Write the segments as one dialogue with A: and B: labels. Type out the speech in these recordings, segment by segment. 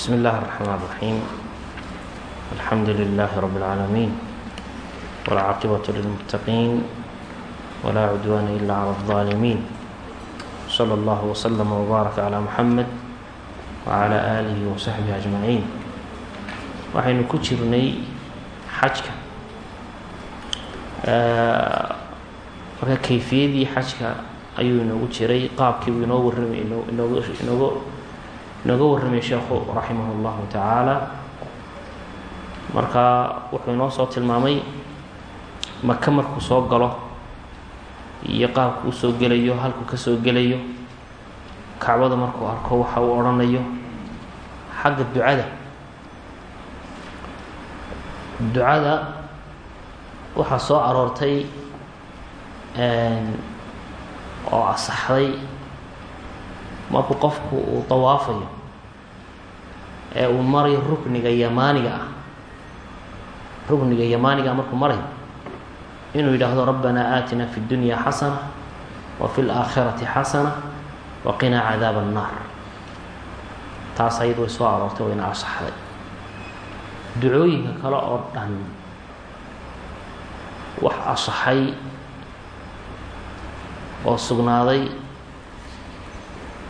A: بسم الله الرحمن الرحيم الحمد لله رب العالمين والعاقبة للمتقين ولا عدوان إلا على الظالمين صلى الله وسلم وبارك على محمد وعلى آله وصحبه أجمعين waxaynu ku jirnay xajka marka kayfiyadii xajka ayuu inoogu jiray qaabkiibuu inoo warramay inooga inooga warramay sheekhu raximah اllahu tacaala. Marka wuxuu inoo soo tilmaamay maka markuu soo galo iyo qaabku u soo gelayo halkuu ka soo gelayo kacbada markuu arko waxa uu odhanayo xagga ducada. Ducada waxaa soo aroortay oo asaxday markuu qofku uu dawaafayo ee uu marayo rukniga yamaaniga ah rukniga yamaaniga markuu marayo inuu yidhaahdo rabbanaa aatina fi اdunya xasana wa fi اlaakhirati xasana wa qinaa cadaab الnaar taas ayad way soo aroortay wayna asaxday ducooyinka kale oo dhan wax asaxay oo sugnaaday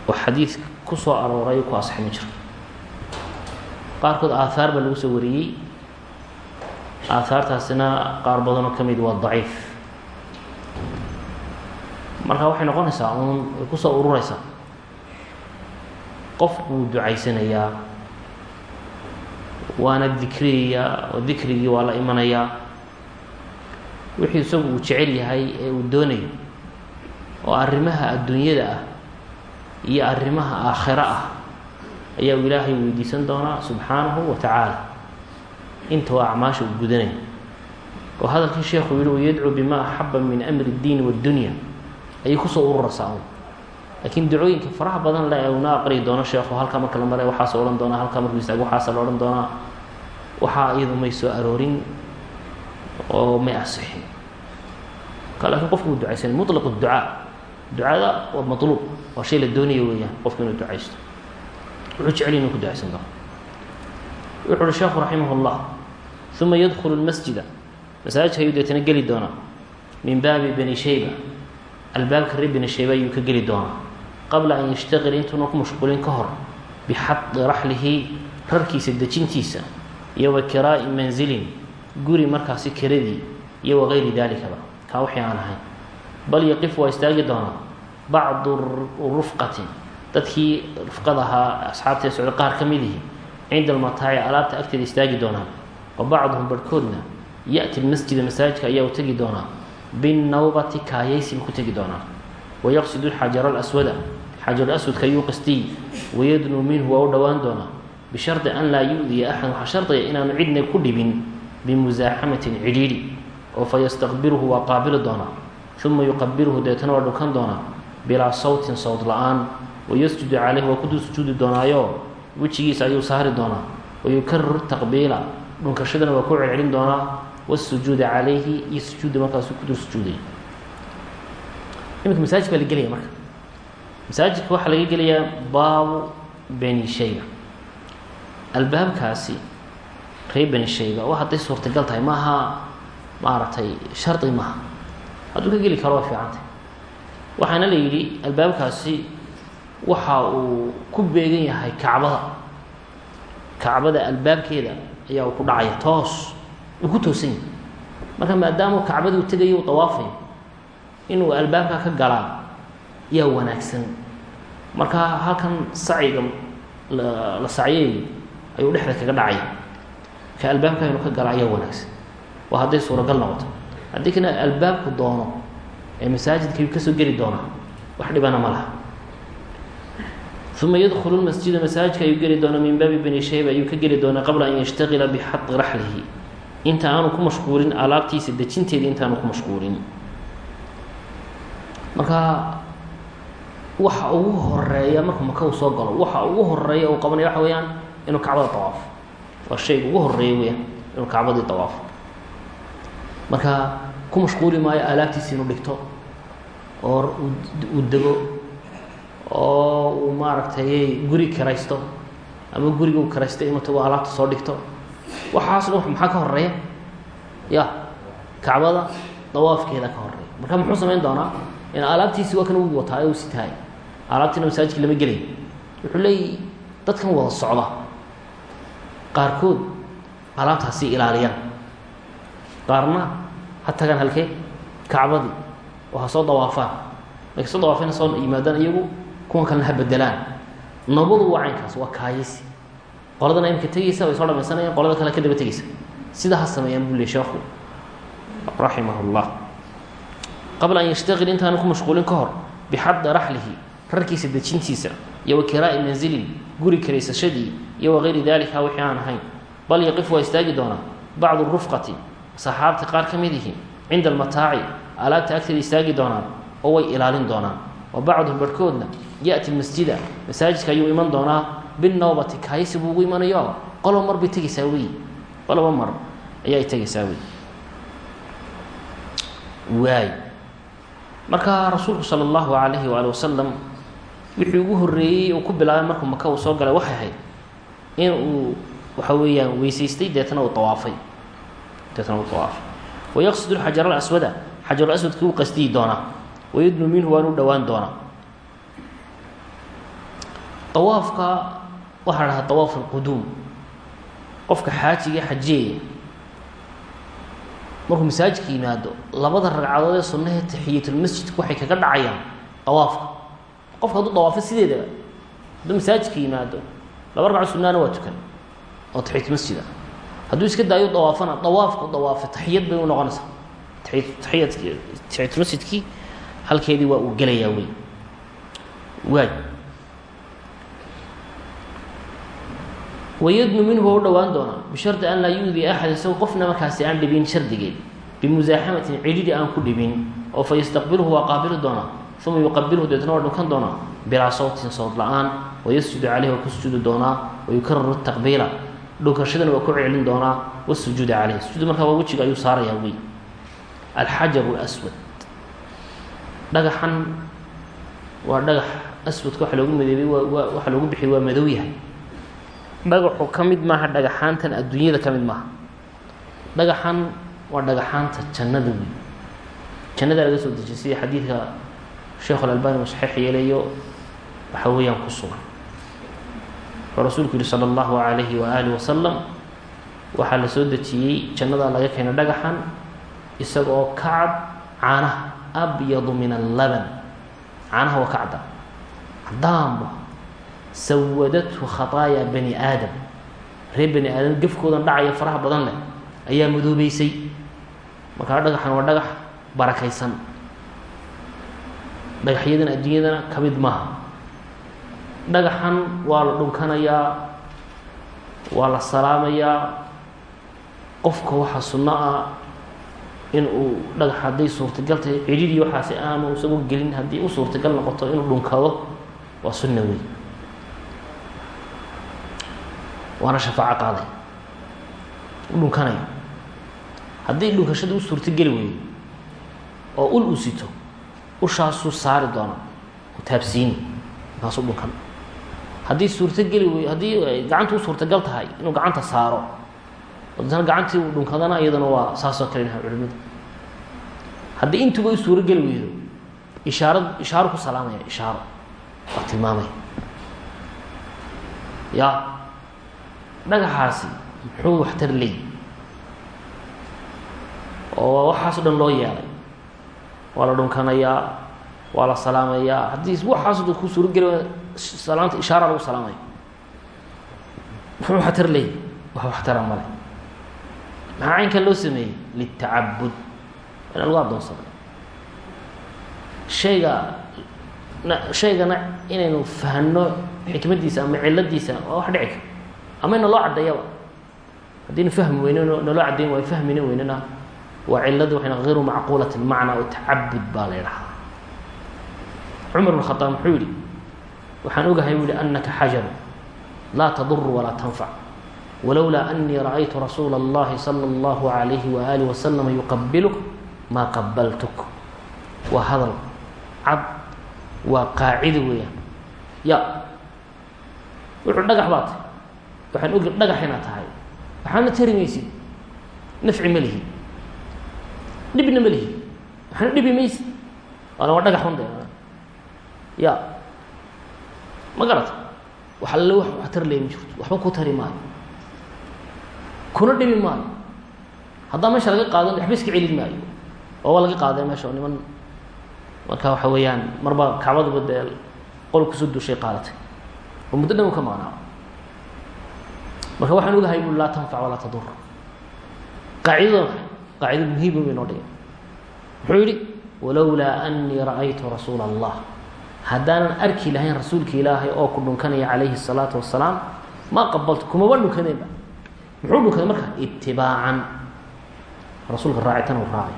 A: oo xadiid ku soo arooray ku asaxay ma jiro qaarkood aahaar baa lagu soo wariyey. Aahaartaasina qaar badanoo ka mid waa daciif. Marka waxay noqonaysaa uun way ku soo urureysaa qof buu ducaysanayaa waana dikriyayaa oo dikrigii waa la imanayaa wixii isagu uu jecel yahay ee uu doonayo oo arrimaha adduunyada ah iyo arrimaha aakhiro ah ayaa uu ilaahay weydiisan doonaa subxaanahu wa tacaala inta waa acmaasha uu gudanaya oo hadalkii sheekhu yihi wayadcuu bima axaba min amri اddiini waاddunya ayay kusoo ururaysaa un laakiin ducooyinka faraha badan le una aqriyi doono sheekhu halkaa marka la maray waxaas odhan doonaa halkaa markuu istaago waxaasa la odhan doonaa waxaa iyadu may soo aroorin oo may asixin ka lakiin qofku uu ducaysan muطlaq الducaa ducada waa maطluub waa shay la doonaya weeyaan qofku inuu ducaysto wuxuu jecel inuu ku ducaysan doono wuxu uhi sheekhu raximah اllah uma yadkulu اlmasjida masaajidka ayuu deetana geli doonaa. Min baabi bani shayba albaabka reer bani shayba ayuu ka geli doonaa. Qabla an yashtaqil intuuna ku mashquulin ka hor bixaqi raxlihi rarkiisa dejintiisa iyo wa kiraa'i manzilin guri markaasi kiradii iyo wagayri dalikaba kaa wixii aan ahayn bal yaqif waa istaagi doonaa. Bacdu rufqati dadkii rufqada ahaa asxaabtee socda qaar ka mid ihi cinda almataaci alaabta agteeda istaagi doonaa wa bacduhum barhkoodna ya-ti lmasjida masaajidka ayaa u tegi doonaa binnawbati kaayaysi buu ku tegi doonaa wayaqsidu xajar alaswada xajarulaswadka ayuu qastiy wayadnuu minhu waa u dhowaan doonaa bishardi an laa yu-diya axad waxaa shardiga inaanu cidna ku dhibin bimuzaaxamatin cidhiidhi oo fa yastaqbiruhu waa qaabili doonaa uma yuqabiruhu deetana waa dhukan doonaa bilaa sawtin sawd la'aan wayasjudu caleyhi waa kudu sujuudi doonaayo wejigiisa ayuu saari doonaa wayukariru taqbiila dhunkashadana waa ku celcelin doonaa wasujuuda calayhi iyo sujuudda markaasuu ku dul sujuuday iminka masaajid baa la gelaya marka masaajidka waxaa laga gelayaa baabu beni shayba albaabkaasi reer beni shayba waa hadday suurtagal tahay maaha maaragtay shardi maaha hadduu ka geli karo way fiicantay waxaana la yidhi albaabkaasi waxa uu ku beegan yahay kacbada. Kacbada albaabkeeda ayaa uu ku dhacaya toos. Uu ku toosan yahay. Marka maadaamau kacbada uu tegayo u dawaafayo inuu albaabka ka galaa yaa wanaagsan. Marka halkan saciga la sacyeeyo ayuu dhexda kaga dhacaya. Ka albaabka inuu ka gala ayaa wanaagsan. Waa hadday suuragal noqoto. Haddii kana albaabku doono ee masaajidka ka soo geli doonaa wax dhibana ma laha uma yadkhulu lmasjida masaajidka ayuu geli doonaa min baabi bani shayba ayuu ka geli doonaa qabla an yashtaqila bixaqi raxlihi inta aanu ku mashquulin alaabtiisa dejinteeda intaanu ku mashquulin marka waxa ugu horreeya markuu maka uu soo galo waxa ugu horreeya uu qabanaya waxa weeyaan inuu kacbada dawaafo waa shayga ugu horreeya weyaan inuu kacbadii dawaafo marka ku mashquuli maayo alaabtiisa inuu dhigto oo uu dego oo uu maaragtay guri kiraysto ama guriga u karaysta inuu tago alaabta soo dhigto. Waxaas dhan maxaa ka horreeya ya kacbada dawaafkeeda ka horreeya marka muxuu samayn doonaa? In alaabtiisi waa kan u wataa u sitaay alaabtiina masaajidka lama gelay wuxuu leeyahy dadkan wada socda. Qaarkood alaabtaasi ilaaliyaan. Qaarna ha tagaan halkee. Kacbadii oo ha soo dawaafaan. Markay soo dawaafeen soo yimaadaan iyagu kuwan kalena ha bedelaan. Nabadu waa waa kaayisi qoladana imka tegeysa way soo dhamaysanayaan qolada kale ka daba tegeysa. Sidaa ha sameeyaan buu le sheekhu. Raximah llah qabla an yashtaqil intaanu ku mashquulin ka hor bixadda raxlihi rarkiisa dejintiisa iyo wa kiraa'i manzilin guri karaysashadii iyo wagayri dalika wixii aan ahayn. Bal yaqif waa istaagi doonaa bacdu rufqati saxaabta qaar ka mid ihi cinda almataaci alaabta agteeda istaagi doonaan oo way ilaalin doonaan wa bacduhum barhkoodna ya'ti masjida masaajidka ayuu iman doonaa binawbati kaayisi buu ugu imanayo qoloba mar bay tegeysaa wey qoloba mar ayaay tegeysaa wey waay. Marka rasuulku sala allahu calayhi waali ugu horreeyey uu ku bilaabay markuu maka uu soo galay waxay ahayd in uu waxa weeyaan weysaystay deetna uu awaafay deetna uu awaafay wayaqsid xajar alaswada xajarul aswadkii u qasdiyi doonaa wayudnu minhu waan u dhowaan doonaa. Awaafka waxaa dhahaa awaaf alquduum qofka xaajiga xajiyeya markuu masaajidka yimaado labada ragcadood ee sunnahe taxiyatulmasjidku waxay kaga dhacayaan awaafka qofka hadduu dawaafo sideedaba hadduu masaajidka yimaado laba ragco sunnaana waa tukan oo taxiyatulmasjid ah. Hadduu iska daayo dawaafana dawaafku dawaafo taxiyad bay u noqonaysaa. Taiyat taxiyatulmasjidkii halkeedii waa uu gelayaa wey waay. Wayadnu minhu waa u dhowaan doonaa bishardi an laa yuudi axad isago qofna markaasi aan dhibin shardigeed bimusaaxamatin cidhidhi aan ku dhibin oo fa yastaqbiluhu waa qaabili doonaa uma yuqabilhu deetna waa dhunkan doonaa bilaa sawtin sawd la'aan wayasjudu caleyhi waa ku sujuudi doonaa wayukararu taqbiila dhunkashadana waa ku celin doonaa wasujuuda caleyhi sujuud markaa waa wejiga ayuu saarayaa wey alxajaru aswad dhagaxan. Waa dhagax aswadka waxa loogu madoobay waa waxaa loogu bixiyay waa madow yahay. Dhagaxu ka mid maaha dhagaxaantan adduunyada ka mid maaha. Dhagaxan waa dhagaxaanta jannada wey jannada laga soo dejiyay sida xadiidka sheekhu alalbani uu saxiix yeelayo waxa weeyaan ku sugan. Wuxuu rasuulku yihi sala allahu calayhi waaalih wasalam waxaa la soo dejiyey jannada laga keenay dhagaxan isaga oo kacab caanaha abyadu min allaban. Caanaha waa kacda cadaanba sawadathu khataaya bani aadam. Reer bani aadam gefkoodan dhacaya faraha badan leh. Ayaa madoobeysay. Markaa dhagaxan waa dhagax barakaysan. Dhagaxyadan adduunyadana ka mid maaha. Dhagaxan waa la dhunkanayaa waa la salaamayaa. Qofka waxaa sunno ah in dhagax hadday suurtagal tahay cidhidii waxaasi aanu isagu gelin haddii u suurtagal noqoto inuu dhunkado waa sunna wey waana shafaaco qaaday u dhunkanayo haddii dhunkashada u suurtogeli weydo oo ul uu sito ushaasuu saari doona u taabsiini markaasuu dhunkan. Haddii suurtogeli wey haddii gacantu u suurtagal tahay inuu gacanta saaro dana gacantii uu dhunkadana iyadana waa saasoo kale naha culimadu. Haddii intuba u suurogeli weydo ishaarad ishaaro ku salaamaya ishaaro waa tilmaamaya ya dhagaxaasi muxuu waxtar leey oo waxaaso dhan loo yeelay. Waa la dhunkanayaa waa la salaamayaa haddii waxaaso dhan ku suurogeli salaamta ishaara lagu salaamaya muxuu waxtar leey wax waxtara male maxaa loo sameeyey? Litacabud inaan lagu addoonsaday shayga shaygana inaynu fahno xikmaddiisa ama ciladiisa waa wax dhici kara. Ama ina loo caddeeyaba fahmi weyne naloo caddeyn waayo fahmina weynena waa ciladu waxayna hayru macquulat lmacna oo tacabud baa la ydhahaa cumar bn khadaab muxuu yihi waxaan ogahay bu yihi anaka xajaru laa taduru walaa tanfac walowlaa anii ra'aytu rasuula اllahi salى اllahu عalayhi waaalih wasalam yuqabiluk maa qabaltuk waa hadal cad waa qaacida weeyaan ya wuxuu dhagax baa tay waxaan ogi dhagax inaad tahay waxaana tari maysid nafci ma lihi dhibna ma lihi waxaana dhibi maysid waana waa dhagax unde ya ma garata wax alle wax wax tar leey ma jirto waxba ku tari maayo kuna dhibi maayo. Haddaa meesha laga qaadan waxba celin maayo. Oo waa laga qaadee meesha oo niman marka waxa weeyaan marba kacbaduba dee qol ku soo duushay qaadatay. Oo muddo dhan u ka maqnaa marka waxaan ogahay bu laa tanfac walaa tadur qaacidada maxay qaacida muhiima bay noo dhigay muxuu yihi walowlaa anii ra'aytu rasuula allah haddaanan arki lahayn rasuulka ilaahay oo ku dhunkanaya calayhi الsalaatu wasalaam ma qabaltu kumaba dhunkaneenba muxuu dhunkaday marka itibaacan rasuulka raacitan u raacay.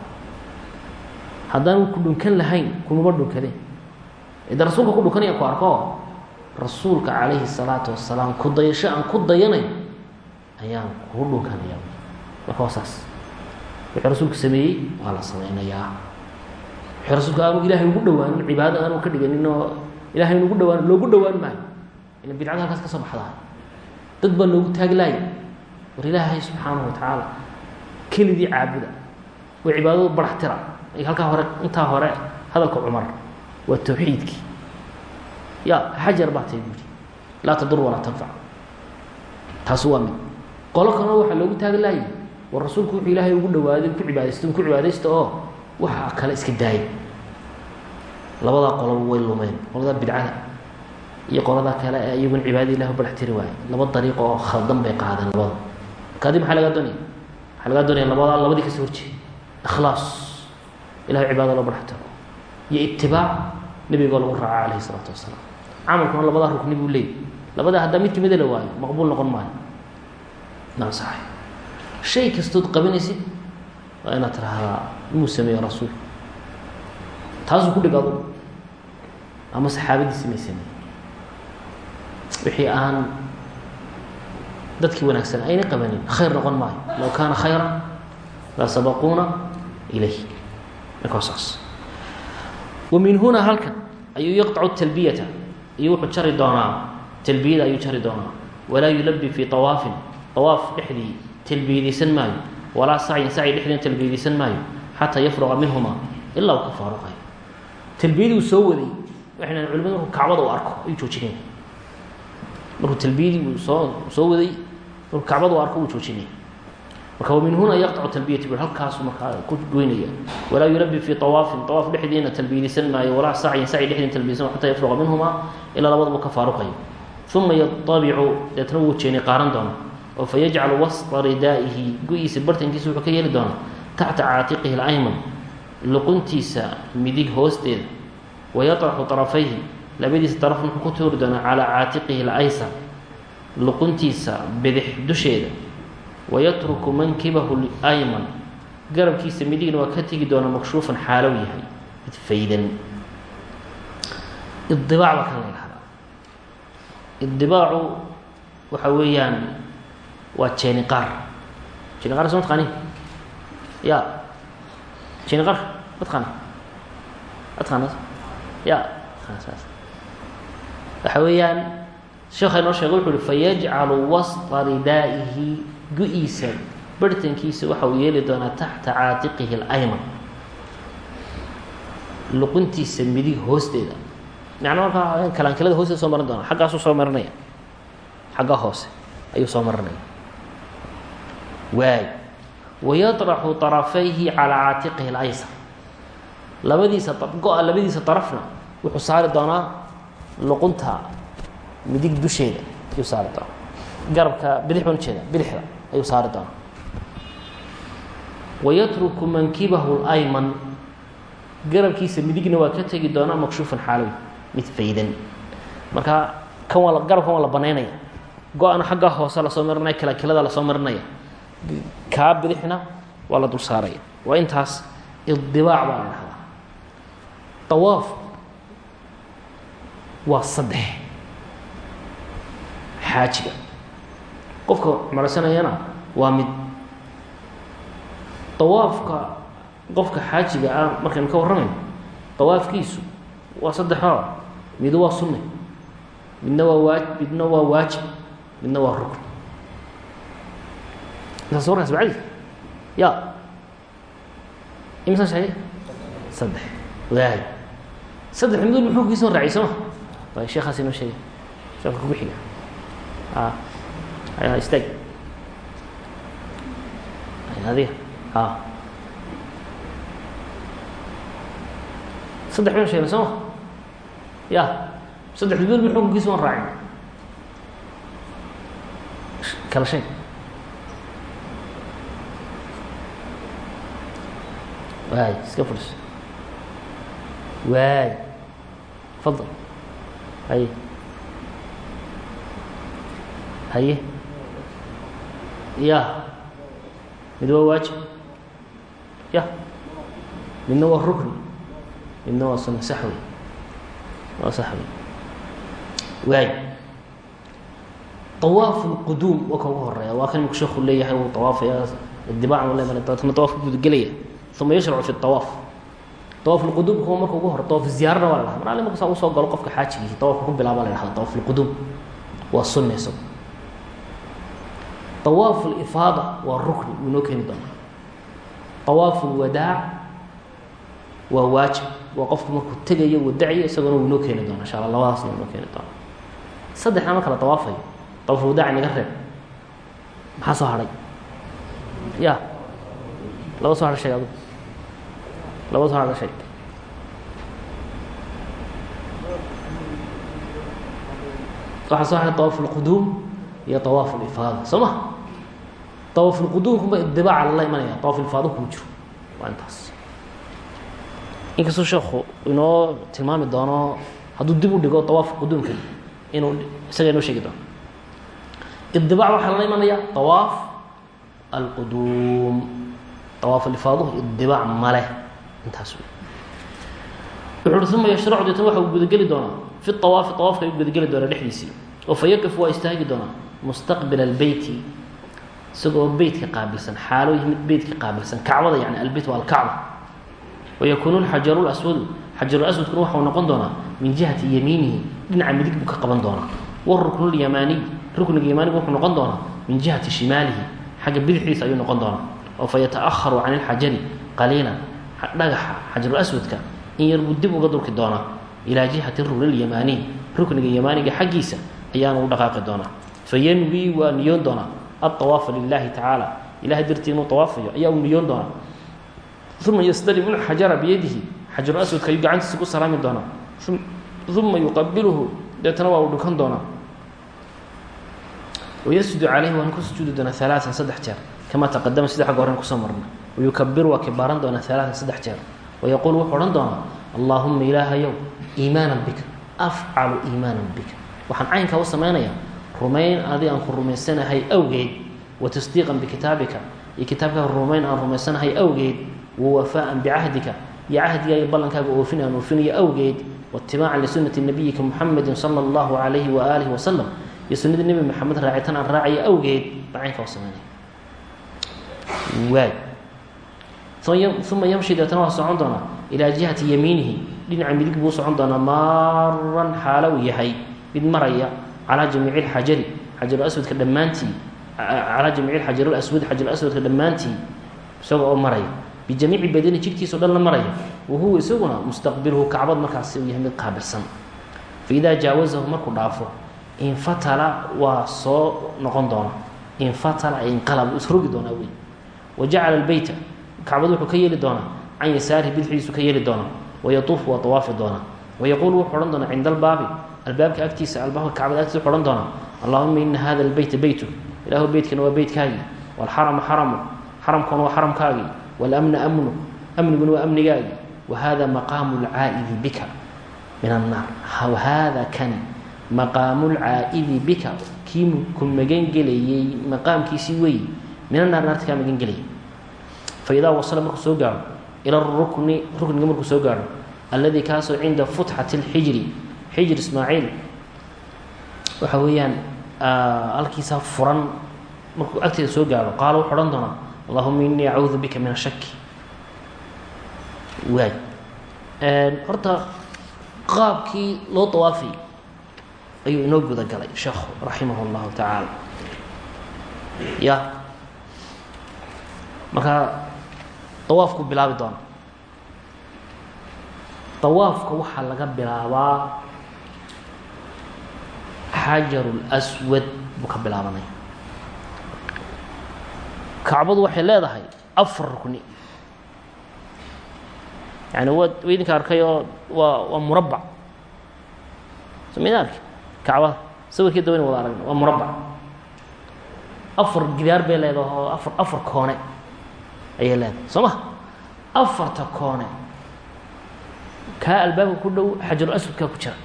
A: Haddaanu ku dhunkan lahayn kumaba dhunkadeen ida rasuulka ku dhunkanaya ku arko rasuulka calayhi الsalaatu wasalaam ku dayasho aan ku dayanay ayaan kuu dhunkanaya marka waa saas. Wixii rasuulku sameeyey waa la sameynayaa wixii rasuulka aanu ilaahay ugu dhawaanin cibaado aanu ka dhiganin oo ilahay nugu dhawaan loogu dhawaan maayo. Ila bidcada halkaas ka soo baxdaa. Dad baa loogu taaglaaya war ilaahay subxaanahu watacaala keligii caabuda. Way cibaadadu barax tira halkaa hore intaa hore hadalka cumar waa tawxiidkii. Ya xajar baa tay buuri laa tadur walaa tanfac. Taasi waa mid. Qolo kalena waxaa loogu taaglaayay war rasuulku wuxuu ilaahay ugu dhawaaday ku cibaadaysta ku cibaadaysta oo waxa kale iska daaya labadaa qoloba way lumeen qoladaa bidcada iyo qoladaa kale ee iyaguna cibaadada ilah barax tiri waaye. Laba dariiqo oo khaldan bay qaadeen labada kaadi maxaa lagaa doonaya? Waxaa lagaa doonaya? Labadaa labadii ka soo horjeeda ikhlaas. Ilahay cibaadada loo barax tiro iyo itibaac nebigoo lagu raaca calayhi isalaatu wasalaam. Camalkuna labadaa rukni buu leeyay. Labadaa haddaa mid kamida la waayo maqbuul noqon maayo. Nasaxay shay kastood qabanaysid waa inaad tiraahdaa muu sameeye rasuul. Taasuu ku dhig adu ama saxaabadiisi may sameeye wixii aan dadkii wanaagsan ayna qabanin khayr noqon maayo. Low kaana khayra la sabaquuna ilayh marka saas. Wamin huna halkan ayuu yaqطcu talbiyata iyo wuxuu jari doonaa talbiyada ayuu jari doonaa. Walaa yulabi fii awaafin awaaf dhexdii talbiyadaysan maayo. Walaa sacyin sacyi dhexdiina talbiyadaysan maayo. Xataa yafruqa minhuma ilaa uu ka faaruqayo. Talbiyadii uu soo waday waxayna culimadu markuu kacbada u arko ayuu joojinaya markuu talbiyadii uu soo soo waday markuu kacbada u arko uu joojinaya marka wamin huna yaqطacu talbiyati bu halkaasuu markaa ku goynaya walaa yulabi fii طawaafin طawaaf dhexdiina talbiyadaysan maayo walaa sacyin sacyi dhexdiina talbiyadaysan xataa yafruqa minhuma ilaa labadaba ka faaruqayo uma yadabicu deetna wuu jeeni qaaran doona oo fa yajcalu wasطa ridaa'ihi go-iisa bartankiisa wuxuu ka yeeli doonaa taxta caatiqihi اlayman luquntiisa midig hoosteeda wayaطraxu طarafayhi labadiisa darafna wuxuu ku tuuri calaa caatiqihi اlaysar luquntiisa bidix dusheeda wayatruku mankibahu lyman garabkiisa midigna waa ka tegi doonaa makshuufan xaalow yahay mid faydan. Idibaac baa kan la idibaacu waxa weeyaan waa jeeniqaar jeeniqaar soo mataqaani ya jeeniqaar ma taqaana ma taqaana ya waxa weeyaan sheekha inoo sheegay wuxu uhi fayajcalu wasطa ridaa'ihi gu-iisa barhtankiisa waxa uu yeeli doonaa taxta caatiqihi اlayman luquntiisa midig hoosteeda macna markaa kalaankalada hoosteeda soo marin doona xaggaasuu soo marinaya xagga hoose ayuu soo marinaya waay wayaطraxu طarafayhi calىa caatiqihi اlaysar labadiisa go-a labadiisa طarafna wuxuu saari doonaa luqunta midig dusheeda ayuu saari doonaa. Garabka bidix baan ujeeda bidixda ayuu saari doonaa. Wayatruku mankibahu اlayman garabkiisa midigna waa ka tegi doonaa makshuufan xaalow mid faydan. Marka kan waa garabkan waa la banaynaya. Go-ana xagga hoose la soo marinaya kalakilada la soo marinaya. Kaa bidixna waa la dul saaraya waa intaas idibaac baa la dhahdaa awaaf waa saddex. Xaajiga. Qofka cumraysanayana waa mid. Dawaafka qofka xaajiga ah markaynu ka warramayno dawaafkiisu waa saddexoo mid waa sunne midna waa waa midna waa waajib midna waa rukn. Ya. Imsan saddex. Waay saddex midood muxuu kiisoo raacay ma waay sheekaas inoo sheegay sheeka kugu xiga a aya istaag adiga saddex baynu sheegna soo ma ya saddex midood muxuu kiisoo raacay kala sheeg waay iska furiso waay fadal haye haye ya mid waa waajib ya midna waa rukni midna waa sunna sax wey waa sax wey waay طواaf الquduum waa ka ugu horeeya waa kan imku sheeku leeyahay uu طawaafaya dibaacan le dabeetna طawafka gudagelaya uma yashracu fi الطawaaf awafqudub kuwa marka ugu hor awaf ziyaarana waa la dhaha mar alle markasaa u soo galo qofka xaajigiisi awafka ku bilaaba la dhahdo awafulqudub waa sunna isagu. Awaaf lifaada waa rukni wuu inoo keeni doonaa. Awaaf lwadaac waa waajib. Waa qofku markuu tegayo uu dacyo isagoona wuu inoo keeni doona insha alla labadaasna wuu inoo keeni doona saddexna marka la awaafayo awafulwadaac inaga reeb. Maxaa soo hadhay ya laba soo hadhay sheeg adug laba soo hadha sheeg waxaa soo hadhay طawaaf الquduum iyo طawaaf الإfaada soo ma طawaaf الquduumkuma idibaaca lala imanaya طawaaf ifaada kuu jiro waa intaas inkastoo sheekhu inoo tilmaami doono hadduu dib u dhigo طawaaf quduumka inuu isaga inoo sheegi doono idibaac waxaa lala imanaya طawaaf alquduum طawaaf alifaaduhu idibaac maleh intaas wey wuxu uhi uma yashracu deetna waxa uu gudageli doonaa. Fi طawaafi طawaafka ayuu gudageli doonaa dhexdiisii. Oo fa yaqif waa istaagi doonaa. Mustaqbila albeyti isagoo beytka qaabilsan xaalo mid beytka qaabilsan. Kacbada yani albeyt waa alkacba. Wayakuunu lxajaru laswadu xajaru aswadkuna waxau noqon doonaa min jihati yamiinihi. Dhinaca midig buu ka qaban doonaa. Waruknu lyamaaniy rukniga yamaaniga wuxuu noqon doonaa min jihati shimaalihi. Xagga bidixdiisa ayuu noqon doonaa. Oo fa yata'aharu can ilxajari qaliilan dhagaxa xajaru aswadka in yar buu dib uga durki doonaa ilaa jihati rukni lyamaaniy rukniga yamaaniga xaggiisa ayaana u dhaqaaqi doonaa. Fayanwi waa niyoon doonaa. Aawaafa lilahi tacaala ilahay dartii inuu awaafayo ayaa uu niyoon doonaa. Uma yastalimu lxajara biyadihi xajaru aswadka ayuu gacantiisa ku salaami doonaa. Uma yuqabiluhu deetana waa uu dhukan doonaa. Wayasjudu calayhi waana ku sujuudi doonaa alaaan saddex jeer kamaa taqadama sida xagga horen ku soo marna wayukabiru waa kibaaran doonaa alaaan saddex jeer wayaquulu wuxuu odhan doonaa allaahuma ilaahayow iimaanan bika afcalu iimaanan bika waxaan caynkaa u samaynayaa rumayn adi aan ku rumaysanahay awgeed wa tasdiiqan bikitaabika iyo kitaabkaaga rumayn aan rumaysanahay awgeed wa wafaaan bicahdika iyo cahdigaa iyo ballankaaga oofin aan oofinayo awgeed waitibaacan lisunati nabiyika muxamedin sala allahu calayhi waaalihi wasalam iyo sunnadii nebi maxamed raacitan aan raacayo uma yamshi deetana waa socon doonaa ilaa jihati yamiinihi dhinaca midig buu socon doonaa maaran xaalo uu yahay. Mid maraya calaa jamiici lxajari xajaru aswadka dhammaantii calaa jamiici xajar aswad xajar aswadka dhammaantii isaga oo maraya. Bijamiici badani jidhkiisao dhan la maraya. Wa huwa isaguna mustaqbiluhu kacbad markaasi uu yahay mid qaabilsan faidaa jaawazahu markuu dhaafo infatala waa soo noqon doona. Infatala inqalab isrogi doonaa wey wa jacala albeyta kacbad wuxuu ka yeeli doonaa can yasaarihi bidxiisu ka yeeli doonaa wayatuufu waa awaafi doonaa. Wayaquulu wuxuu odhan doonaa cinda albaabi albaabka agtiisa albaabka kacbada agtiisa wuxuu odhan doonaa allahuma ina hada albeyta beytuk ilaahu beytkana waa beytkaagii waalxarama xaramu xaramkuna waa xaramkaagii waalamna amnu amniguna waa amnigaagii wa hada maqaamu lcaa'idi bika min annaar wahada kani maqaamu lcaa'idi bika kii ku magangelayey maqaamkiisii weyi min annaar naarta kaa magan gelayay faidaa wasala markuu soo gaaro ila rukni rukniga markuu soo gaaro alladii kaasoo cinda futxati اlxijri xijr ismaaciil waxa weeyaan halkiisaa furan markuu agteeda soo gaaro qaalo wuxuu odhan doonaa allahuma inii acuudu bika min ashaki waay horta qaabkii loo dawaafay ayuu inoo guda galay sheekhu raximah اllahu tacaala ya markaa dawaafku bilaabi doona. Dawaafka waxaa laga bilaabaa xajaru lswad buu ka bilaabanaya kacbadu waxay leedahay afar rukni. Yani wa idinka arkayoo waa waa murabbac somayna arki kacbada sawirkii wada aragna waa murabbac afar gidaar bay leedahay oo afar afar koone ayay leedahay. Soo ma? Afarta koone. Kaa albaabka ku dhow xajaru aswadkaa ku jira.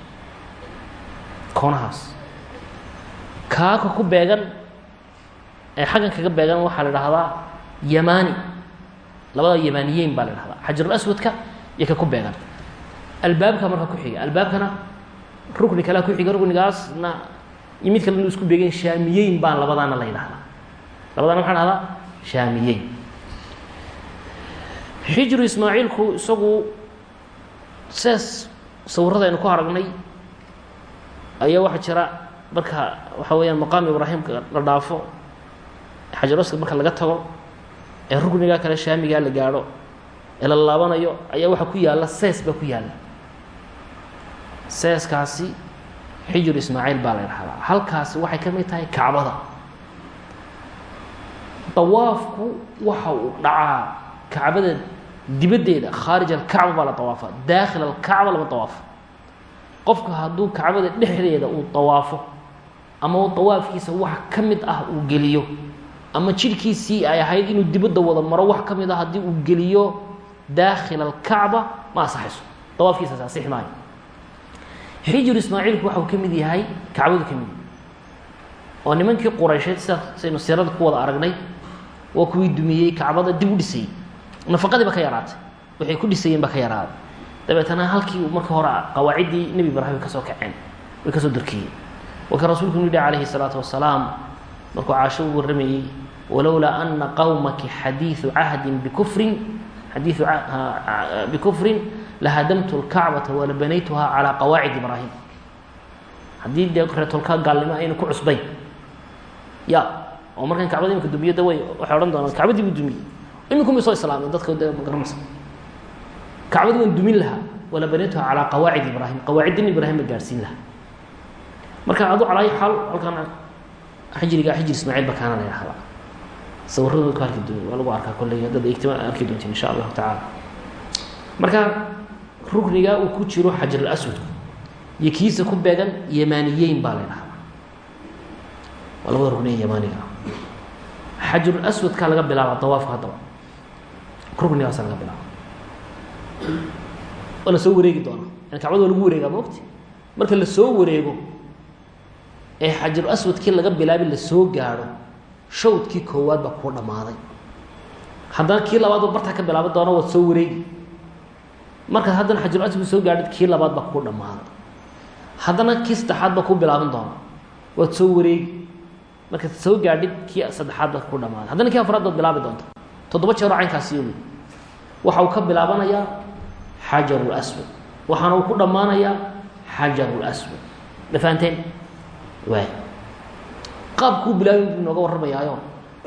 A: Koonahaas. Kaaka ku beegan ee xaggan kaga beegan waxaa la dhahdaa yamani labada yamaniyeyn baa la dhahdaa xajarul aswadka iyo ka ku beegan. Albaabka marka ku xiga. Albaabkana rukni kalea ku xiga ruknigaasna iyo mid kalena isku beegeen shaamiyeyn baa labadaana la ydhahdaa labadaana maxaa dhahdaa shaamiyeyn xijru ismaaciilku isagu sees sawirada ku aragnay ayaa waxaa jira marka waxa weeyaan maqaam ibraahimka la dhaafo xajaroska marka laga tago ee ruknigaa kale shaamigaa la gaadho ee la laabanayo ayaa waxaa ku yaalla sees baa ku yaalla. Seeskaasi xijir ismaaciil baa la dhahdaa halkaasi waxay ka mid tahay kacbada. Dawaafku waxa uu dhacaa kacbada dibaddeeda khaarij alkacba baa la dawaafaa daakhil alkacba lama dawaafo qofku hadduu kacbada dhexdeeda uu dawaafo ama uu dawaafkiisa wax ka ah uu geliyo ama jidhkiisii ay ahayd inuu dibadda wada maro wax ka mid ah haddii uu geliyo daakhil alkacba ma asaxayso dawaafkiisaas asixi maayo. Xijir ismaaciilku waxau ka mid yahay kacbadu ka oo nimankii quraysheed sidaa saynu siirada ku wada aragnay waa kuwii dumiyey kacbada dib u dhisayey nafaqadiiba ka yaraatay. Waxay ku dhisayeen baa ka yaraaday dabeetana halkii marka hore qawaaciddii nebi ibraahim ka soo kaceen way ka soo darkiyeen. Wakan rasuulku nuu yidhi calayhi salaatu wasalaam markuu caasho u warramayey walowlaa ana qawmaki xadiiu cahdin bikufrin xadiiu bikufrin lahadamtu lkacbata walabanaytuha calaa qawaacid ibraahim. Haddii dee reetolkaa gaalnimo aynu ku cusbayn ya oo markan kacbada imika dumiyada way waxay odhan doonaan kacbadii buu dumiyey iminkuma soo islaameen dadka de magaranaysa kacbadii waan dumin lahaa walabanaytuha calىa qawaacid ibraahim qawaaciddin ibraahim ba gaadhsiin lahaa. Marka adu calaa xaal halkan xijriga xijir ismaaciil ba kaana la yahdaa sawirradooda ku arki doon waa lagu arkaa kolley haddad igtima arki doonteen insha allahu tacaala. Marka rukniga uu ku jiro xajar alaswadku iyo kiisa ku beegan yamaaniyeyn baa la ydhahdaa waa labada rukniye yamaaniga. Ah xajarul aswadkaa laga bilaaba dawaafka haddaba ruknigaasa laga bilaaba waa la soo wareegi doonaa. Yani kacbada lagu wareegaa maogti. Marka la soo wareego ee xajaru aswadkii laga bilaabi la soo gaadho shawdkii koowaad baa kuu dhammaaday. Haddana kii labaad ba bartaa ka bilaaban doona waad soo wareegi. Markaad haddana xajaru aswadki soo gaadhid kii labaad baa kuu dhammaaday. Haddana kii saddexaad baa kuu bilaaban doona waad soo wareegi. Markaad soo gaadhid kii saddexaad baa kuu dhammaaday. Haddana kii afraad baad bilaabi doonta toddoba jeeroo caynkaasi yowi waxa uu ka bilaabanayaa xajaru aswad. Waxaana uu ku dhammaanayaa xajaru aswad. Ma waay qaabkuu bilaabi buu inooga warramayaayo.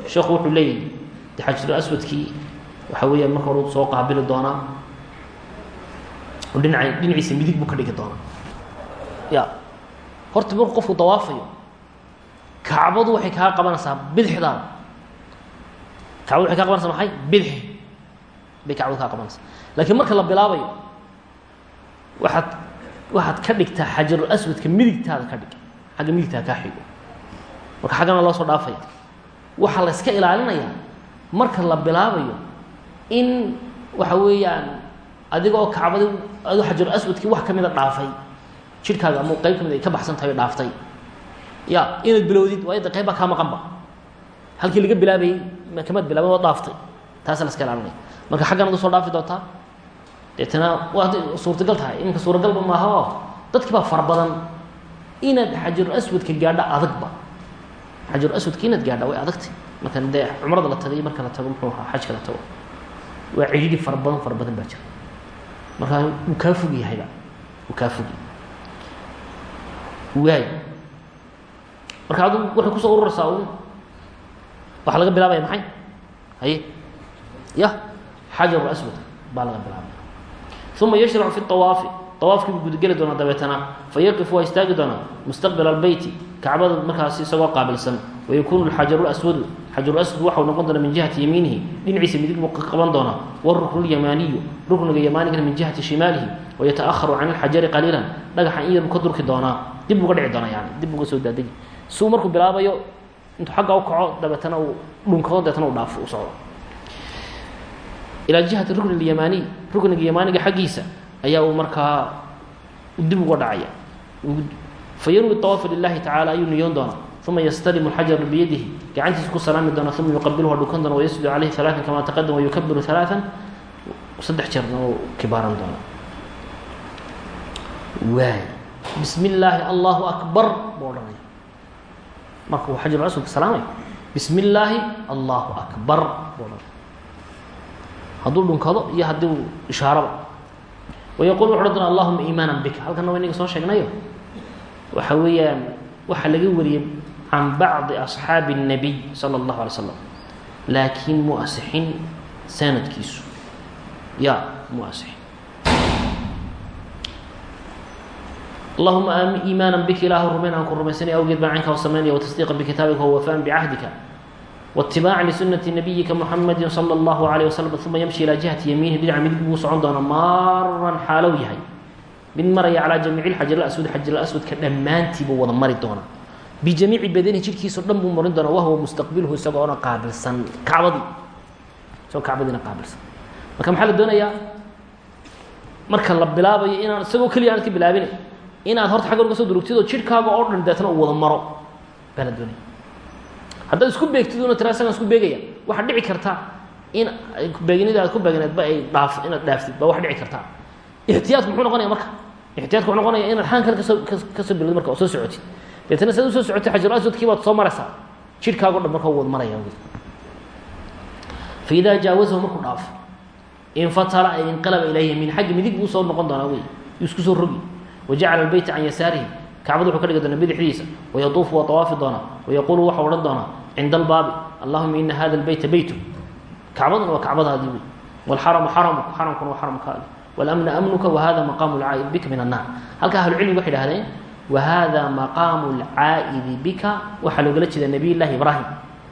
A: Sheekhu wuxuu leeyahy de aswadkii waxa weeyaan marka hore soo qaabili doonaa. Oo dhinaca dhinaciisa midig buu ka dhigi doonaa. Ya horta markuu qofku dawaafayo kacbadu waxay kaa qabanaysaa bidixdaada kacbadu waxay kaa qabanaysaa maxay? Bidix bay kacbadu kaa qabanaysaa laakiin marka la bilaabayo waxaad waxaad ka dhigtaa xajarul aswadka midigtaada ka dhig xagga midigtaa kaa xigo. Marka xaggana loo soo dhaafaya waxaa la yska ilaalinayaa marka la bilaabayo in waxa weeyaan adiga oo kacbadi adoo xajarul aswadkii wax ka mida dhaafay. Jidhkaaga ama qayb ka mid ay ka baxsan tahay o dhaaftay. Ya inaad bilowdid waayo de qayb baa kaa maqanba halkii laga bilaabayey kamaad bilaaban waa dhaaftay. Taasa la iska ilaalinaya. Marka xaggan ad u soo dhaafi doontaa deetana waa suurtagal tahay iminka suuragalba maaha oo dadkii baa fara badan inaad xajarul aswadka gaadho adagba xajarul aswadka inaad gaadha way adagtay. Markan dee cumrada la tagay marka la tago muxuu ahaa xajka la tago. Waa cidhidhi fara badan fara badan baa jira. Markaa wuu kaa fog yahayba wuu kaa fog yahay. Waay marka adu waxay ku soo ururaysaa un waxaa laga bilaabaya maxay? Haye? Ya xajaru aswad baa laga bilaabaya uma yashracu fi awaafi awaafkii buu gudageli doonaa dabeetana fayaqif waa istaagi doonaa mustaqbila albeyti kacbada markaas isagoo qaabilsan. Wayakunu xajaru aswadu xajaru aswad waxau noqon doonaa min jihati yamiinihi dhinaciisa midig buu qaban doonaa. Waruknu lyamaaniyu rukniga yamaanigana min jihati shimaalihi wayata'aharu can ilxajari qaliilan. Dhagaxa in yar buu ka durki doonaa dib ka dhici doonaa yani dib ka soo daadegi si uu markuu bilaabayo intuu xagga u kaco dabeetana uu dhunkado dabeetana u dhaafo u socdo. Ilaa jihati rukni lyamaaniy rukniga yamaaniga xaggiisa ayaa uu markaa dib uga dhacaya. Fayanwi awaafa lilahi tacala ayuu niyoon doonaa. Uma yastalimu alxajaru biyadihi gacantiisa ku salaami doona uma yuqabilhu dhukan doona wayasjudu calayhi alaaan kama taqadam wayukabiru alaaan saddex jeerna uu kibaaran doona waay bismi illaahi allahu akbar buu odhanaya marka uu xajaru aswadka salaamayo bismi illaahi allahu akbar buu odhanaya hadduu dhunkado iyo haddii uu ishaaraba wayaqul wuxu odhan doona allahuma iimaana bika halkana waa inaga soo sheegnayo waxa weeyaan waxaa laga wariyey can bacdi asxaabi الnabiy salى اllahu alay slam laakiin mu asixin sanadkiisu ya mu asixin allahuma iimaana bika ilaahu rumayn aan ku rumaysanay awgeed baan caynkaa samaynaya watasdiiqa bikitaabika wawafaan bicahdika waitibaaca lisunati nabiyika muxamadi salى اllahu alayh wasalam uma yamshi ilaa jihati yamiinihi dhinaca midig buu socon doonaa maaran xaalow yahay. Mid maraya calaa jamiici aswad xajar aswadka dhammaantii buu wada mari doonaa. Bijamiici badanihi jidhkiisao dhan buu marin doonaa wahwa mustaqbilhu isagoona qaabilsan kacbadii. Isagoo kacbadiina qaabilsan. Marka maxaa la doonayaa? Marka la bilaabayo inaan isagoo keliya aanad ka bilaabin inaad horta xaggan uga soo durugtid oo jidhkaaga oo dhan deetna uu wada maro baa la doonaya. Haddaad isku beegtid una tira isagaan isku beegaya waxaad dhici karta in beeginida aad ku beegneedba ay dhaaf inaad dhaaftid baa wax dhici kartaa ixtiyaadku muxuu noqonaya marka? Ixtiyaadku wuxuu noqonaya inaad xaan kale ka soo ka soo bilowd marka oo soo socotid. Deetana saad u soo socotay xajaru aswadkii baad soo maraysaa jidhkaago dhan marka wad maraya fa idaa jaawasahu markuu dhaafo infatala ay inqalaba ilaa yamiin xagga midig buu u soo noqon doonaa wey isku soo rogi wajacala beyta can yasaarihim kacbad wuxuu ka dhigi doonaa bidixdiisa wayatuufu waa awaafi doonaa wayaquulu waxau odhan doonaa cinda albaabi allahuma ina hada lbeyta beytu kacbadan waa kacbadaadii wey wlxaramu xaramuk xaramkuna waa xaramkaadi wاlamna amnuka wahada maqaamu lcaa'id bika min annaar halka ahlucilmigu waxay dhahdeen wahada maqaamu lcaa'idi bika waxaa loogala jeeda nabiy llahi ibraahim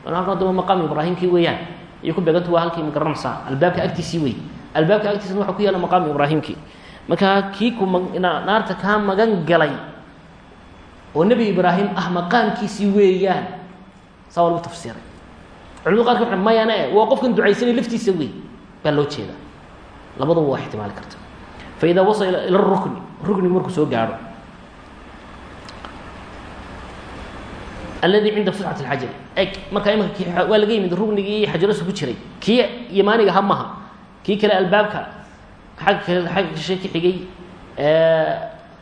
A: adaba maqaam ibraahimkii weeyaan iyo ku beegantu waa halkii mika ramsa albaabka agtiisii wey albaabka agtiisana waxa ku yaalla maqaamu ibraahimkii marka kii naarta kaa magan galay oo nebi ibraahim ah maqaamkiisii weeyaan saa waa lagu tafsiiray culimadu qarka waa mayane waa qofkan ducaysanay laftiisa wey baa loo jeeda labadaba waa ixtimaali karta faida wasala ila rukni ruknigu markuu soo gaadho. Alladii cinda futxat اlxajari eg markaa imika waa laga yimid ruknigii xajarasa ku jiray. Kii yamaaniga ha maha. Kii kale albaabka kale agga kashe ka xigay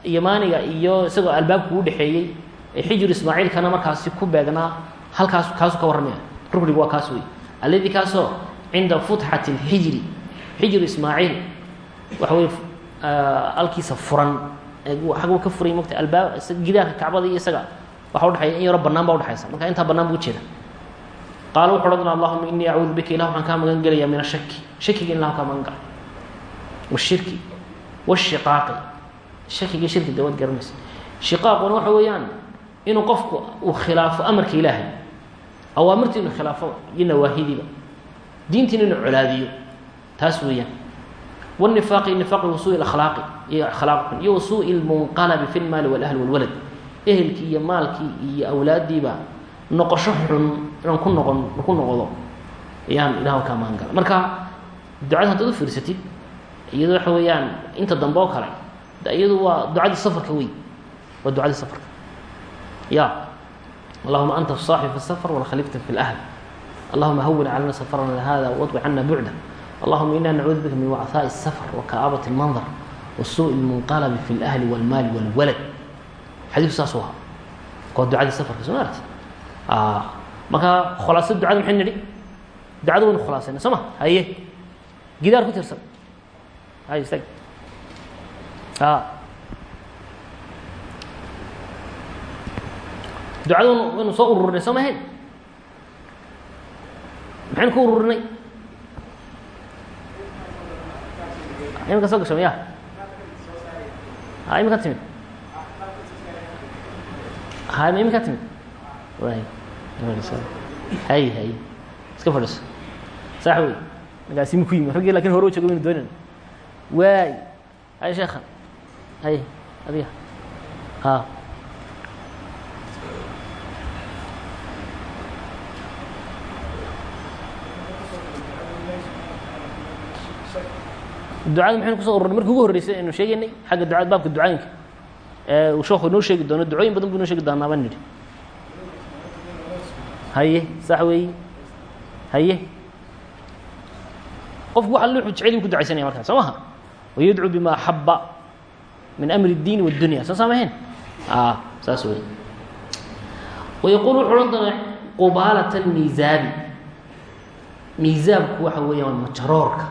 A: yamaaniga iyo isagoo albaabka u dhexeeyey xijir ismaaciilkana markaasi ku beegnaa halkaas kaasuu ka warramaya ruknigu waa kaas wey alladii kaasoo cinda futxati اlxijri xijir ismaaciil waxa wey alkiisa furan aggu ka furay mogta albaab gidaarka kacbada iyo isaga waxa udhexeeya in yaro banaan ba udhexaysa marka intaa banaan bu ujeeda qaala wuxu odhan allahuma inii acuudu bika ilah waxaan kaa magan gelaya min ashaki shakiga in ilah kaa magan gala washirki washiqaaqi shakiga shirki de waad garanaysa shiqaaquna waxa weeyaan inuu qofku uu khilaafo amarka ilaahay awaamirta inuu khilaafo iyo nawaahidiba diintiina inuu colaadiyo taas weeyaan wanifaaqi nifaaqi wasuu akhlaaqi iyo akhlaaq xun iyo wasuui lmunqalabi fi lmaali walahli walwalad ehelkii iyo maalkii iyo awlaadiiba noqosho xun inaan ku noqon ku noqdo ayaan ilaah ka maangala marka ducada haddaad u fiirsatid iyado waxa weeyaan inta dambe oo kale iyadu waa ducadii safarka wey waa ducadii safarka ya allahuma anta الصaaxib fi الsafr wاlkhalifta fi اlahl allahuma hawin calana safarna hada wadwi cana bucda اللهma إنا نعuudu bika min وعثاء السفر وكآaبة المنظر وسuء المنqلب في الأهل والmاl والwلد xadiku saas u ahaa waa ducadii sفrka soo maarti marka khulaasada ducada maxay nidhi ducada waynu khulaasayna soo ma haye gidaar ku tirsan hay istag ducada waynu soo ururinay soo mahayn maxaynu ku ururinay? Iminka soo gasho miya ha iminka timid. Ha ma iminka timid. Hay hay. Iska fadhiso. Sax wey markaasi ma ku yimi raggii laakiin hore u joogo maynu doonan waay hay sheekhan hay adiga ha. Ducada maxaynu kuso ururnay markii ugu horreysay aynu sheegaynay xagga ducada baabka ducooyinka. Uu sheekhu inoo sheegi doono ducooyin badan buu inoo sheegi doonaa baan nidhi haye sax weeyi haye. Qofku waxa luuxu jecel wayadcuu bima axaba min amri الdiini wالdunya soo saamahayn a saas wey wayaquul wuxuu odhan doonaa qubaalat اlmiisaabi miisaabku waxa weeyaan waa majaroorka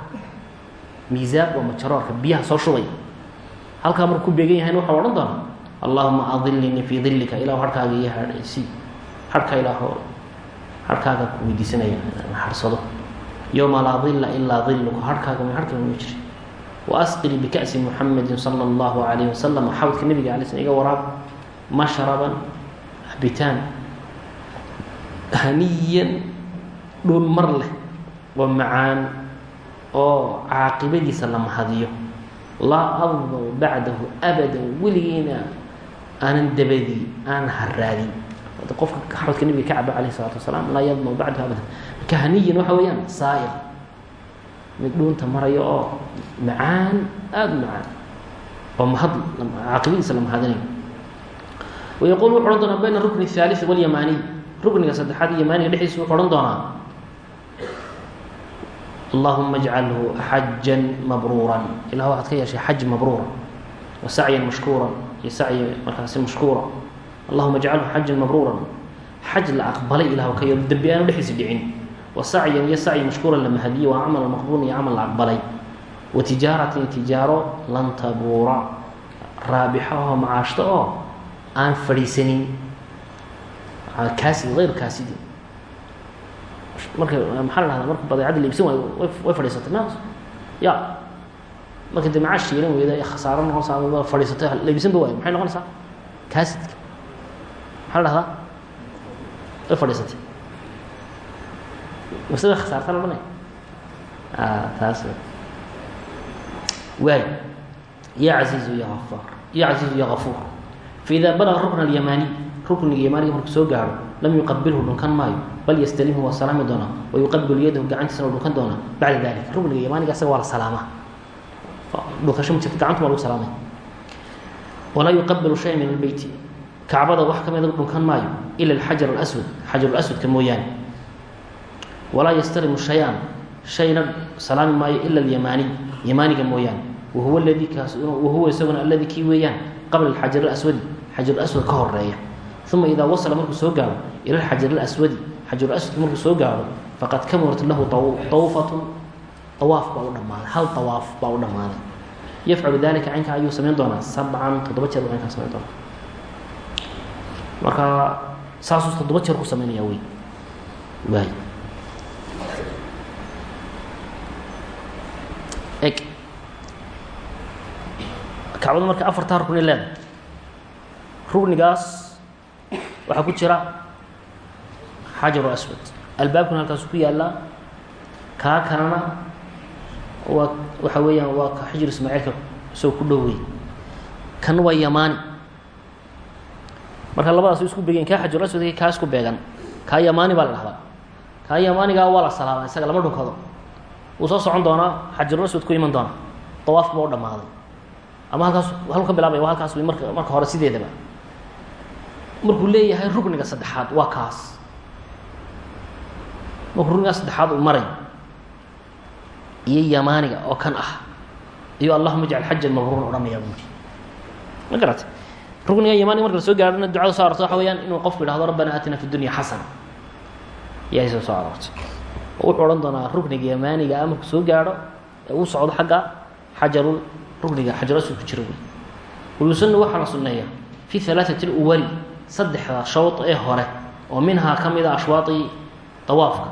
A: miisaab waa majaroorka biyaha soo shubaya halkaa markuu ku beegan yahayna waxaa odhan doonaa allahuma adilnii fii dilika ilah harkaaga iyo hsi harka ilaaho harkaaga ku weydiisanaya harsado yowma laa dila ilaa diluka harkaaga ma harkaaga ma jiri waasqini bika'si muxamedi sala allahu alayh wasalam xawdka nabiga alay sl iga waraab mashraban cabitaan haniyan dhul mar leh oo macaan oo caaqibadiisa la mahadiyo laa admaw bacdahu abadan weligiina aanan dabadii aanan haraadin qofka xawdka nabiga ka cabo alayh isalaatu wasalaam laa yadmaw bacdahu abadan marka haniyan waxa weeyaan saa'ir mid dhuunta maraya oo macaan aada u macaan oo mahad caaqibadiisa la mahadinayo wayaquul wuxu odhan doonaa bayna rukni الثaaliث waاlyamaaniy rukniga saddexaad iyo yamaaniga dhexdiisa wuxuu odhan doonaa allahuma اjcalhu xaja mabruura ilah waxaad ka yeeshay xaj mabruura wa sacyan mashkuura iyo sacyi markaasi mashkuura allahuma اjcalhu xaja mabruura xaj la aqbalay ilah ka yeelo dembi aanu dhexdiisa dhicin wa sacyan iyo sacyi mashkuura la mahadiye waa camal maqbuul iyo camal la aqbalay. Wa tijaaratin tijaaro lan tabuura raabixo oo macaashto oo aan fadhiisanin. Kaasidi ayr kaasidi marka maxaa la dhahdaa marka badeecadda la iibsan waayo way fadhiisatay ma ya. Marka dee macaash yeelan weyda khasaaro noqonaysa ama fadhiisatay la iibsanba waayo maxay noqonaysaa kaasidka maxaa la dhahdaa way fadhiisatay way khasaarta la odhanaya taas waay ya caziizu ya afaar ya caziizu ya gafuur faida balaga rukna alyamaaniy rukniga yamaaniga markuu soo gaaro lam yuqabilhu dhunkan maayo bal yastalimhu waa salaami doonaa wa yuqabilu yadahu gacantiisana dhunkan doonaa bacda dalik rukniga yamaaniga isaga waa la salaamaa dhunkasho ma jirto gacantu waa lagu salaamay walaa yuqabilu shay min albeyti kacbada wax ka mida dhunkan maayo ila alxajar alaswad. Xajar alaswadka mooyaane walaa yastalimu shay-an shayna salaami maayo ila alyamaaniy yamaaniga mooyaane. Wahuwa ladii kaas wahuwa isaguna alladii kii weeyaan qabla alxajar alaswadi xajar aswad ka horreeya uma idaa wasala markuu soo gaaro ila alxajar alaswadi xajar aswadka markuu soo gaaro faqad kamurat lahu tawfatun awaaf baa u dhammaaday hal awaaf baa u dhammaaday yafcalu dalika caynkaa ayuu samayn doonaa sabcan toddoba jeer caynkaa samayn doonaa. Marka saasuu toddoba jeer ku samaynaya wey waay eg kacbada marka afartaa rukni leedahay ruknigaas waxaa ku jira xajaru aswad. Albaabkuna halkaasu ku yaallaa kaa kalena waa waxa weeyaan waa ka xijir ismaaciilka isagoo ku dhowey kan waa yamaani marka labadaas isku beegeen kaa xajaru aswadka kaa isku beegan. Kaa yamaani baa la dhahdaa kaa yamaanigaa waa la salaama isaga lama dhunkado. Wuu soo socon doonaa xajaru aswad ku iman doona dawaafku ba u dhammaaday ama halkaas halku ka bilaabaya waa halkaas marka marka hore sideedaba. Markuu leeyahay rukniga saddexaad waa kaas. Markuu ruknigaas saddexaad uu maray iyo yamaaniga oo kan ah iyo allahuma ijcal xajan mabruuran odhanaya buuri ma garatay rukniga yamaaniga marka la soo gaarhona ducada soo arorta waxa weeyaan inuu qofku yidhahdo rabbana aatina fi dunya xasana. Yahay soo soo aroortay oo wuxuu odhan doonaa rukniga yamaaniga ah markuu soo gaadho ee uu socdo xagga xajarul rukniga xajarasuu ku jira wey. Wayusanu la sunneeya fi alaaati اlwali saddexda shawd ee hore oo minhaa ka mida ashwaadi dawaafka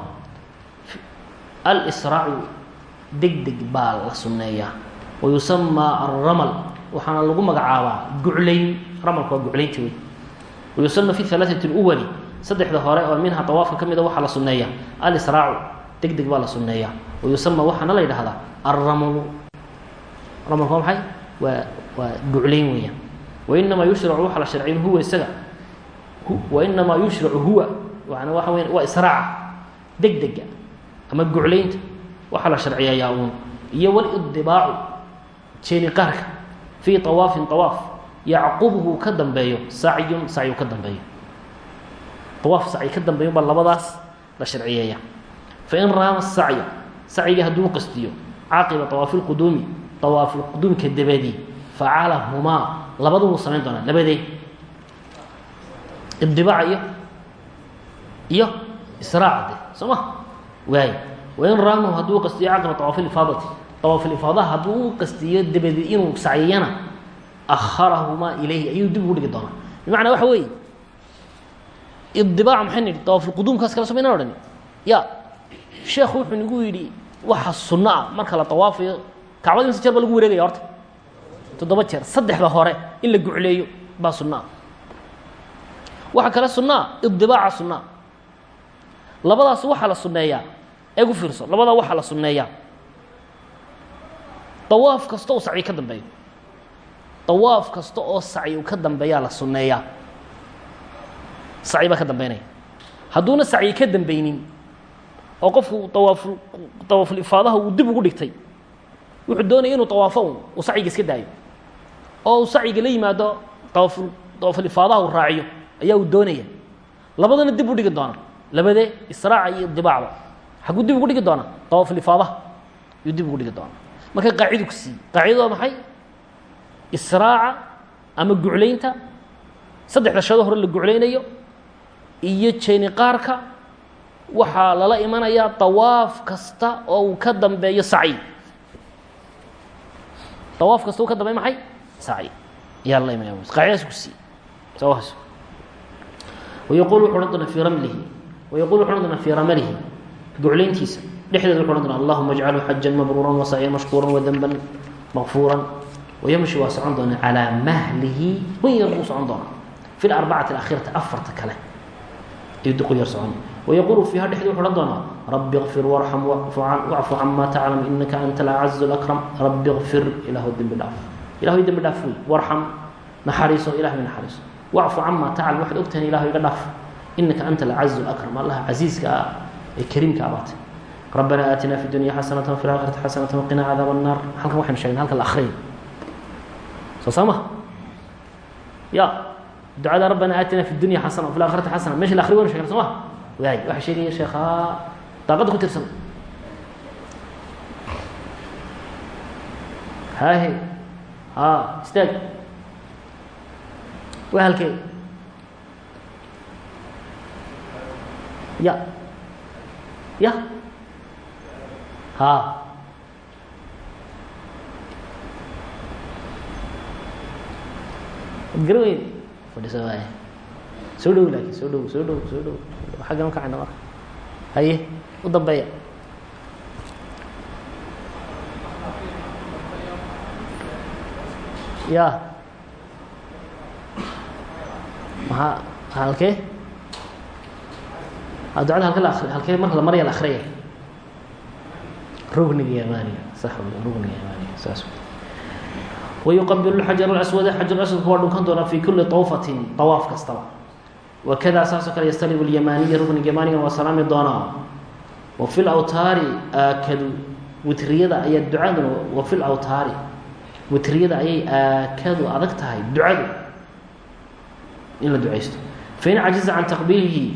A: alsraacu deg deg baa la sunneeyaa. Wayusamaa alramal waxaana lagu magacaabaa guclayn ramalka waa guclaynta wey. Wayusanu fi alaaati اlwali saddexda hore oo minhaa dawaafka ka mida la sunneeyaa. Alsraacu deg deg baa la sunneeyaa. Wayusama waxaana la yidhaahdaa alramlu ramalka waa maxay waa waa guclayn weeyaan. Wainamaa yushracu waxaa la sharciyin huwa isaga. Wainamaa yushracu huwa n waxa weya waa israaca deg ama guclaynta waxaa la sharciyayaa uun. Iyo walidibaacu jeeniqaarka fii awaafin awaaf yacqubhu ka dambeeyo sacyun sacyu ka dambeeyo. Awaaf sacyi ka dambeeyo baa labadaas la sharciyeeya fain raama sacya sacyiga hadduu qastiyo caaqiba awaafi lquduumi awaafilquduumka dabadii facalahumaa labadu wuu samayn doonaa labadee idibaaca iyo iyo israaca de soo ma? Waay wain raamahu hadduu qastiyo caqiba awaaf lifaadati awaaf lifaadaha hadduu u qastiyo dabadeed inuu sacyiyana aharahumaa ilayhi ayuu dib ugu dhigi doonaa. Bimacnaa waxa weeye idibaac maxay nidhi? Awaafulquduumkaas kala somaynan odhani ya sheekhu wuxuu nagu yidhi waxa sunno ah marka la awaafayo kacbada imse jeer baa lagu wareegaya horta. Toddoba jeer saddexda hore in la gucleeyo baa sunno ah waxaa kale sunaa idibaaca sunaa labadaas waxaa la sunneeyaa eegu fiirso labadaa waxaa la sunneeyaa. Dawaaf kasta oo sacyi ka dambeeyo. Dawaaf kasta oo sacyi ka dambeeyaa la sunneeyaa. Sacyi baa ka dambeynaya. Hadduuna sacyi ka dambeynin oo qofku awaafu awaafulifaadaha uu dib ugu dhigtay wuxuu doonaya inuu dawaafo un uu sacyiga iska daayo. Oo uu la yimaado awaafu awaafulifaadaha uu raaciyo ayaa uu doonaya. Labadana dib u dhigi doona labadee israaca iyo dibaacba xaguu dib ugu dhigi doonaa awaafulifaadaha ayuu dib ugu dhigi doonaa. Marka qaacidu ku siiyey waa maxay? Israaca ama guclaynta saddexda shado hore la guclaynayo iyo jeeniqaarka waxaa lala imanayaa dawaaf kasta oo uu ka dambeeyo sacyi waaf kasta u ka dambay maxay? Sacyi yaa la imanaya qaacidaas ku siiy saas wayaqul wuxu odhan doonaa fii ramlihi. Wayaqul wuxu odhan doonaa fii ramalihi duclayntiisa dhexdeeda wuxu odhan doonaa allahuma ajcalhu xajan mabruuran wasacyan mashkuuran wadanban maqfuuran wayamshi waa socon doonaa calaa mahlihi. Wan yar buu socon doonaa. Fi larbacati alaakhirati afarta kale. Ayuu duqu yar socon. ويقول فيha dhexdeeda وxu odhan doonaa رbi اغفir وارحم واعفو عما تعلم إنka أنت الأعز الأكرم رbi اغفir ilah dembi dhaaf ilah dembi dhaaf wey وارحم naxariiso ilahay naxariiso wacfu cama taclam waxaad ogtahan ilahu iga dhaaf inaka anta alcazu lakram allaha casiiska ah ee kariimka abaatay rabbana aatina fi dunya xasanata wafi laakhirati xasanata waqina cadaab الnaar halkan waxaynu shegnay halkan la akriya soo saama ya ducada rabbana aatina fi dunya xasana wafi laakhirati xasana mesha la akriy waynu shegnay soo ma waay waxa sheegaya sheekha daaqadda ku tirsan haahe ha istaag waa halkee ya. Ya. Ha. Ad gara weyn fadhiso waay soo dhow xaggan ukacayna marka. Haye u dambeeya. Ya. Maaa halkee? Xajar aswada xajar aswadka waa dhunkan doonaa fi kuli طawfatin طawaaf kastaba wakada saasoo kale yastalibu اlyamaniya rugniga yamaniga waa salaami doonaa wa fi lawtaari aakadu witriyada ayaa ducaduna wa fi lawtaari witriyada ayay aakadu adag tahay ducadu in la ducaysto fain cajiza can taqbiilihi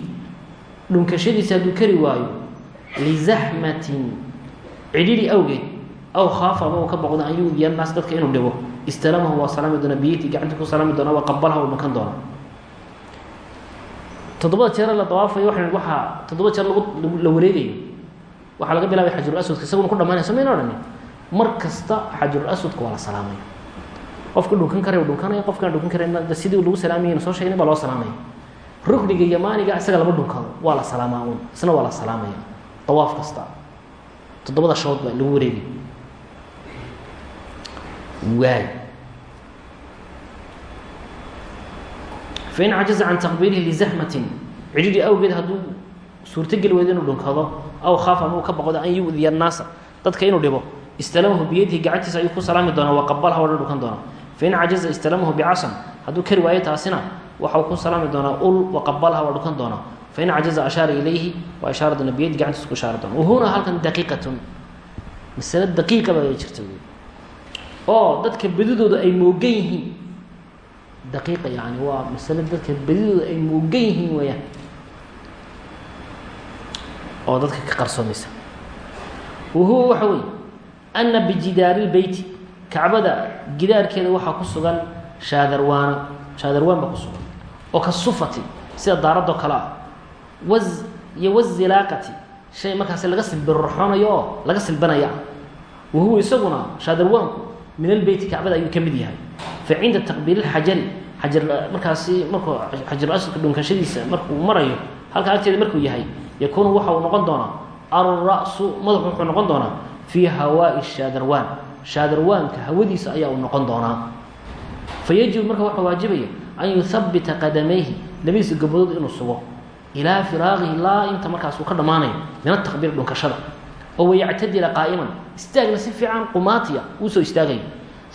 A: dhunkashadiisa hadduu kari waayo lizaxmatin cidhiri awgeed aw khaafa ama uu ka boqdo an yudiya naas dadka inuu dhibo istalamahu waa salaami doona biyati gacanta toddobada jeer la dawaafayo waa waxaa toddoba jeer la wareegayo. Waxaa laga bilaabay xajarul aswadka isaguna ku dhamaanaya so mayna odhani mar kasta xajarul aswadka waa la salaamaya qofka dhunkan kara dhunkanaya qofkaan dhunkan kara sidii lagu salaamayna soo sheegnay baa loo salaamaya rukniga yamaaniga isaga lama dhunkado waa la salaamaa un isna waa la salaamaya. Dawaaf kasta. Toddobada shood baa lagu wareegay. Waay fain cajaza can taqbiilihi lizaxmatin cidhidhi awgeed hadduu suurtogeli weydo inuu dhunkado aw khaafa ama uu ka boqdo an yu'diya annaasa dadka inuu dhibo istalamahu biyadihi gacantiisa ayuu ku salaami doonaa waqabalha waa dhukan doonaa fain cajaza istalamahu bicasan hadduu kari waayo taasina waxau ku salaami doonaa ul waqabalha waa dhukan doonaa fain cajaza ashaara ilayhi waa ishaara doona biyadi gacantiisa ku ishaari doona wahuna halkan daqiiqatun masale daqiiqa baa jirta oo daqiiqa yani waa masale dadka bedidooda ay moogan yihiin weeyaan. oo dadka ka qarsoomaysa wahuwa waxa weeye ana bijidaari lbeyti kacbada gidaarkeeda waxaa ku sugan shaadarwaano shaadarwaan baa ku sugan. Oo ka sufati sida daaradoo kale ah. Waz iyo wazilaaqati shay markaasi laga silbirorxoonayo oo laga silbanaya ah wahuwa isaguna shaadarwaanku min albeyti kacbada ayuu ka mid yahay. Fa cinda taqbiili lxajari xajar markaasi markuu xajar aswadka dhunkashadiisa markuu marayo halka agteeda markuu yahay yakuunu waxa uu noqon doonaa alra'su madaxu wuxuu noqon doonaa fii hawaa'i shaadarwaan shaadarwaanka hawadiisa ayaa uu noqon doonaa. Fa marka waxaa waajibaya an yuhabita qadamayhi labadiisa gabadood inuu sugo. Ilaa firaaqihi laa inta markaas ka dhammaanayo min ataqbiir dhunkashada oo wayactadila qaa'iman istaagna si fiican qumaatiya uu soo istaagayo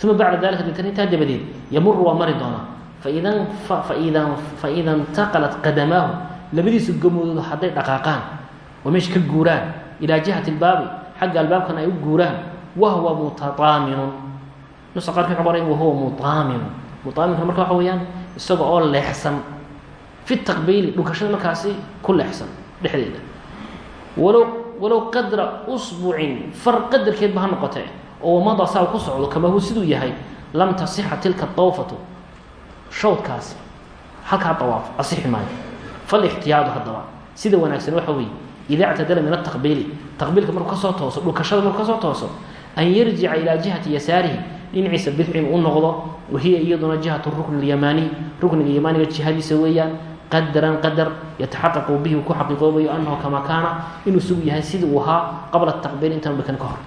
A: uma bacda dalika deetana intaa dabadeed yamuru waa mari doonaa faida intaqalat qadamaahu labadiisa gamodood hadday dhaqaaqaan oo meesha ka guuraan ilaa jihati lbaabi xagga albaabkana ay u guuraan wahwa mutaaaminun nusa wuxuu qoray wahuwa mutaaminun mutaaminka marka waxa weeyaan isaga oo leexsan fi taqbiili dhunkashada markaasi ku leexsan dhexdeeda walow walow qadra usbucin far qadarkeedba ha noqotee oo wamada saa ku socdo kama hu siduu yahay lam tasixa tilka dawfatu shawdkaasi halkaa dawaaf asixi maayo. Falixtiyaadu haddaba sida wanaagsan waxa weeye ida اctadala min ataqbiili taqbiilka markuu ka soo tooso dhunkashada markuu ka soo tooso an yarjica ilaa jihati yasaarihi dhinaciisa bidxin u noqdo wahiya iyaduna jihat rukn اlyamaaniy rukniga yamaaniga jihadiisa weeyaan qadaran qadar yataxaqaqu bihi ku xaqiiqoobayo anahu kama kaana inuu sugu yahay sidii uu ahaa qabla taqbiil intaan dhakan ka hor.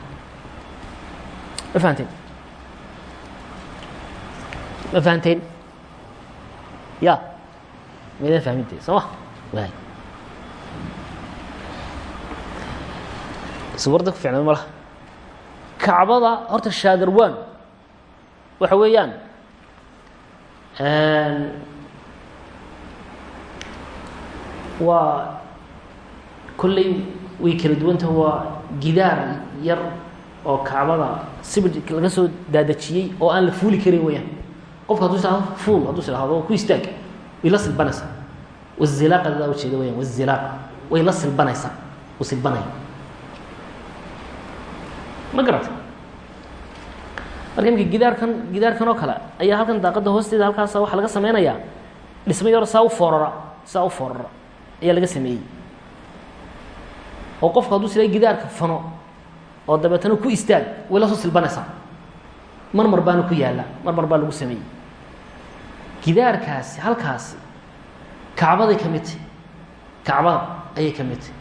A: Ma fahanteen ya maydaan fahmintee soo ma waay suwarda ku malaha kacbada horta shaadarwan waxa weeyaan waa kolley way kala duwantaha waa gidaar yar oo kacbada sibir laga soo daadajiyey oo aan la fuuli karin weyaan qofka haduu isahdo fuul hadduu is ihahdo ku istaag way la silbanaysaa wazilaaqa dadaa ujeeda weyaan wazilaaqa way la silbanaysaa u silbanaya ma garata marka imika gidaarkan gidaarkan oo kale ayaa halkan daaqadda hoosteeda halkaasa waxaa laga sameynayaa dhismo yaro saa u foorara saa u foorara ayaa laga sameeyey oo qofku hadduu sila gidaarka fano oo dabeetana ku istaag way la soo silbanaysaa mar baana ku yaalla mar baa lagu sameeyey gidaarkaasi halkaasi kacbaday ka mid tahy kacbada ayay ka mid tahy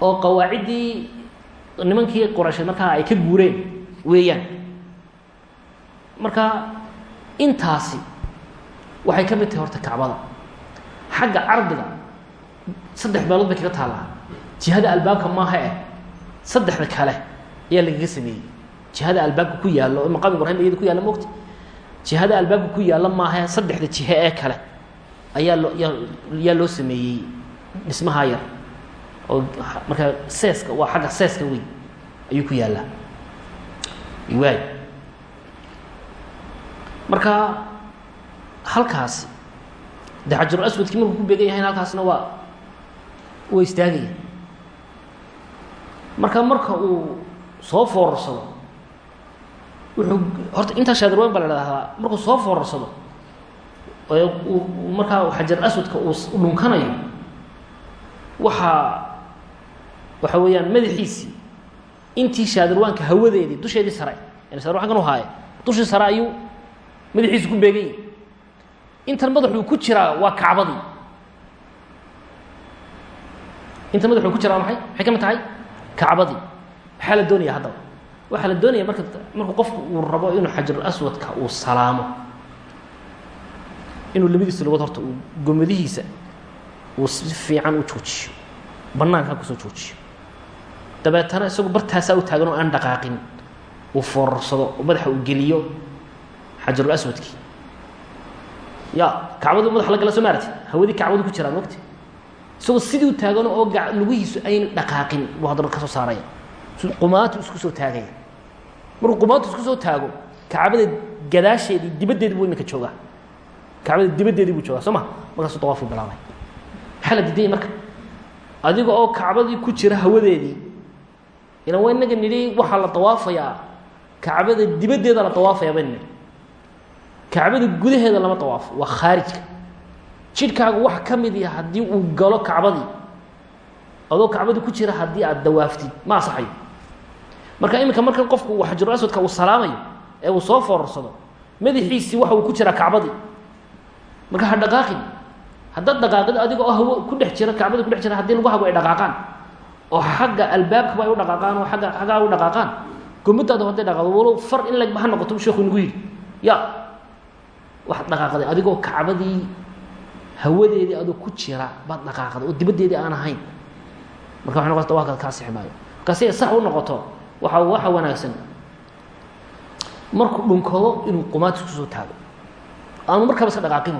A: oo qawaaciddii nimankii qoraysheed markaa ay ka guureen weeyaan. Marka intaasi waxay ka mid tahay horta kacbada. Xagga cardiga saddex meelood bay kaga taallaa. Jihada albaabka maaha eh saddexda kale ayaa lagaga sameeyey. Jihada albaabka ku yaallo maqaam ibrahim iyada ku yaalla mogta jihada albaabka ku yaalla maaha saddexda jihe ee kale. Ayaa loo yaa loo sameeyey dhismaha yar. Oo markaa seeska waa xagga seeska weyn ayuu ku yaallaa. Waay marka halkaasi de xajarul aswadkii markuu ku beegan yahayn halkaasna waa waa istaagaya marka marka uu soo foorarsado wuxuu horta intaa shaadarwan baa la markuu soo foorarsado markaa xajar aswadka uu dhunkanayo waxaa waxa weeyaan madaxiisii intii shaadarwaanka hawadeedii dusheedii sare yani shaadarwan kan u haaye dushii sare ayuu madaxiisu ku beegan yahi intan madaxuu ku jiraa waa kacbadii. Intan madaxuu ku jiraa maxay? Maxay ka mid tahay? Kacbadii. Maxaa la doonaya haddaba waxaa la doonaya marka markuu qofku uu rabo inuu xajarul aswadka uu salaamo inuu labadiisa lugood horta uu gomadihiisa uu si fiican u joojiyo banaanka ku soo joojiyo. Dabeetana isagoo bartaasaa u taagan oo aan dhaqaaqin uu foorarsado oo madaxa uu geliyo xajarul aswadkii ya kacbadu madaxa la gala soo maarati hawadii kacbadu ku jiraan mogti isagoo sidii u taagano oo lugihiisu ayna dhaqaaqin buu haddana ka soo saaraya. Qumaatu isku soo taagaya markuu qumaatu isku soo taago kacbada gadaasheedii dibaddeedi buu iminka joogaa. Kacbada dibaddeedii buu joogaa soo ma? Markaasuu dawaafku bilaabay maxaa la diidanya marka adiga oo kacbadii ku jira hawadeedii ilan waa inaga nidhi waxaa la dawaafayaa kacbada dibaddeeda la dawaafaya baynu nidhi. Kacbada gudaheeda lama dawaafo waa khaarijka jidhkaagu wax ka mid ya haddii uu galo kacbadii. Adoo kacbadii ku jira haddii aad dawaaftid ma asaxayo marka iminka marka qofku uu xajarul aswadka uu salaamayo ee uu soo foorarsado madaxiisii waxa uu ku jiraa kacbadii marka ha dhaqaaqin haddaad dhaqaaqid adiga oo hawo ku dhex jira kacbada ku dhex jira haddii lagu hago ay dhaqaaqaan. Oo xagga albaabkaba ay u dhaqaaqaan oo agga xaggaa u dhaqaaqaan. Gomadaada hadday dhaqaaqdo walow far in legba ha noqoto bu sheeku nagu yidhi. Ya waxaad dhaqaaqday adigoo kacbadii hawadeedii adoo ku jira baad dhaqaaqday oo dibaddeedii aan ahayn. Marka waxay noqota waa kaa sixi maayo. Marka si ay sax u noqoto waxa waxa wanaagsan. Markuu dhunkado inuu qumaati isku soo taago. Aanu markaba iska dhaqaaqin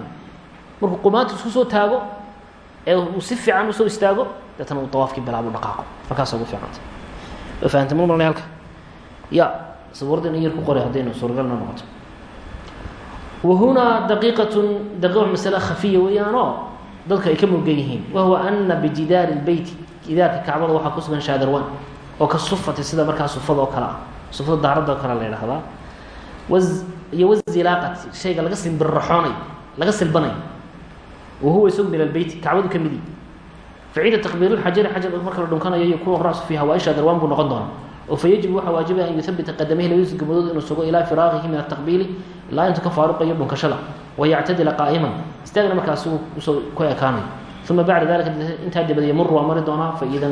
A: markuu qumaati isku soo taago ee uu si fiican u soo istaago deetana uu dawaafkii bilaabo dhaqaaqo. Markaasa ugu fiicanta waa fahamtay mar marnay halka? Ya sabuurada in yar ku qoray haddaynu suuragalna noqoto. Wahunaa daqiiqatun daqiiq masale khafiya weeyaanoo dadka ay ka mogan yihiin. Wahuwa ana bijidaari lbeyti gidaarka kacbada waxaa ku sugan shaadarwan oo ka sufati sida markaa sufada oo kale ah. Sufada daaradda oo kale la yidhahdaa waz iyo wazilaaqati shayga laga simbirraxoonayo laga silbanayo wahuwa isagu min albeyti kacbadu ka midi faciida taqbiir lxajari xajar marka la dhunkanayo yakunu rasu fiiha waa isha darwaan buu noqon doonaa. Oo fayajibu waxaa waajibaya an yuhabita qadamayhi labadiisa gabadhood inuu sugo ilaa firaaqihi min ataqbiili ilaa intuu ka faaruqayo dhunkashada. Wayactadila qaa'iman istaagna markaas u soo ku ekaanayo uma bacda dalika intaa dabad yamuru waa mari doonaa faida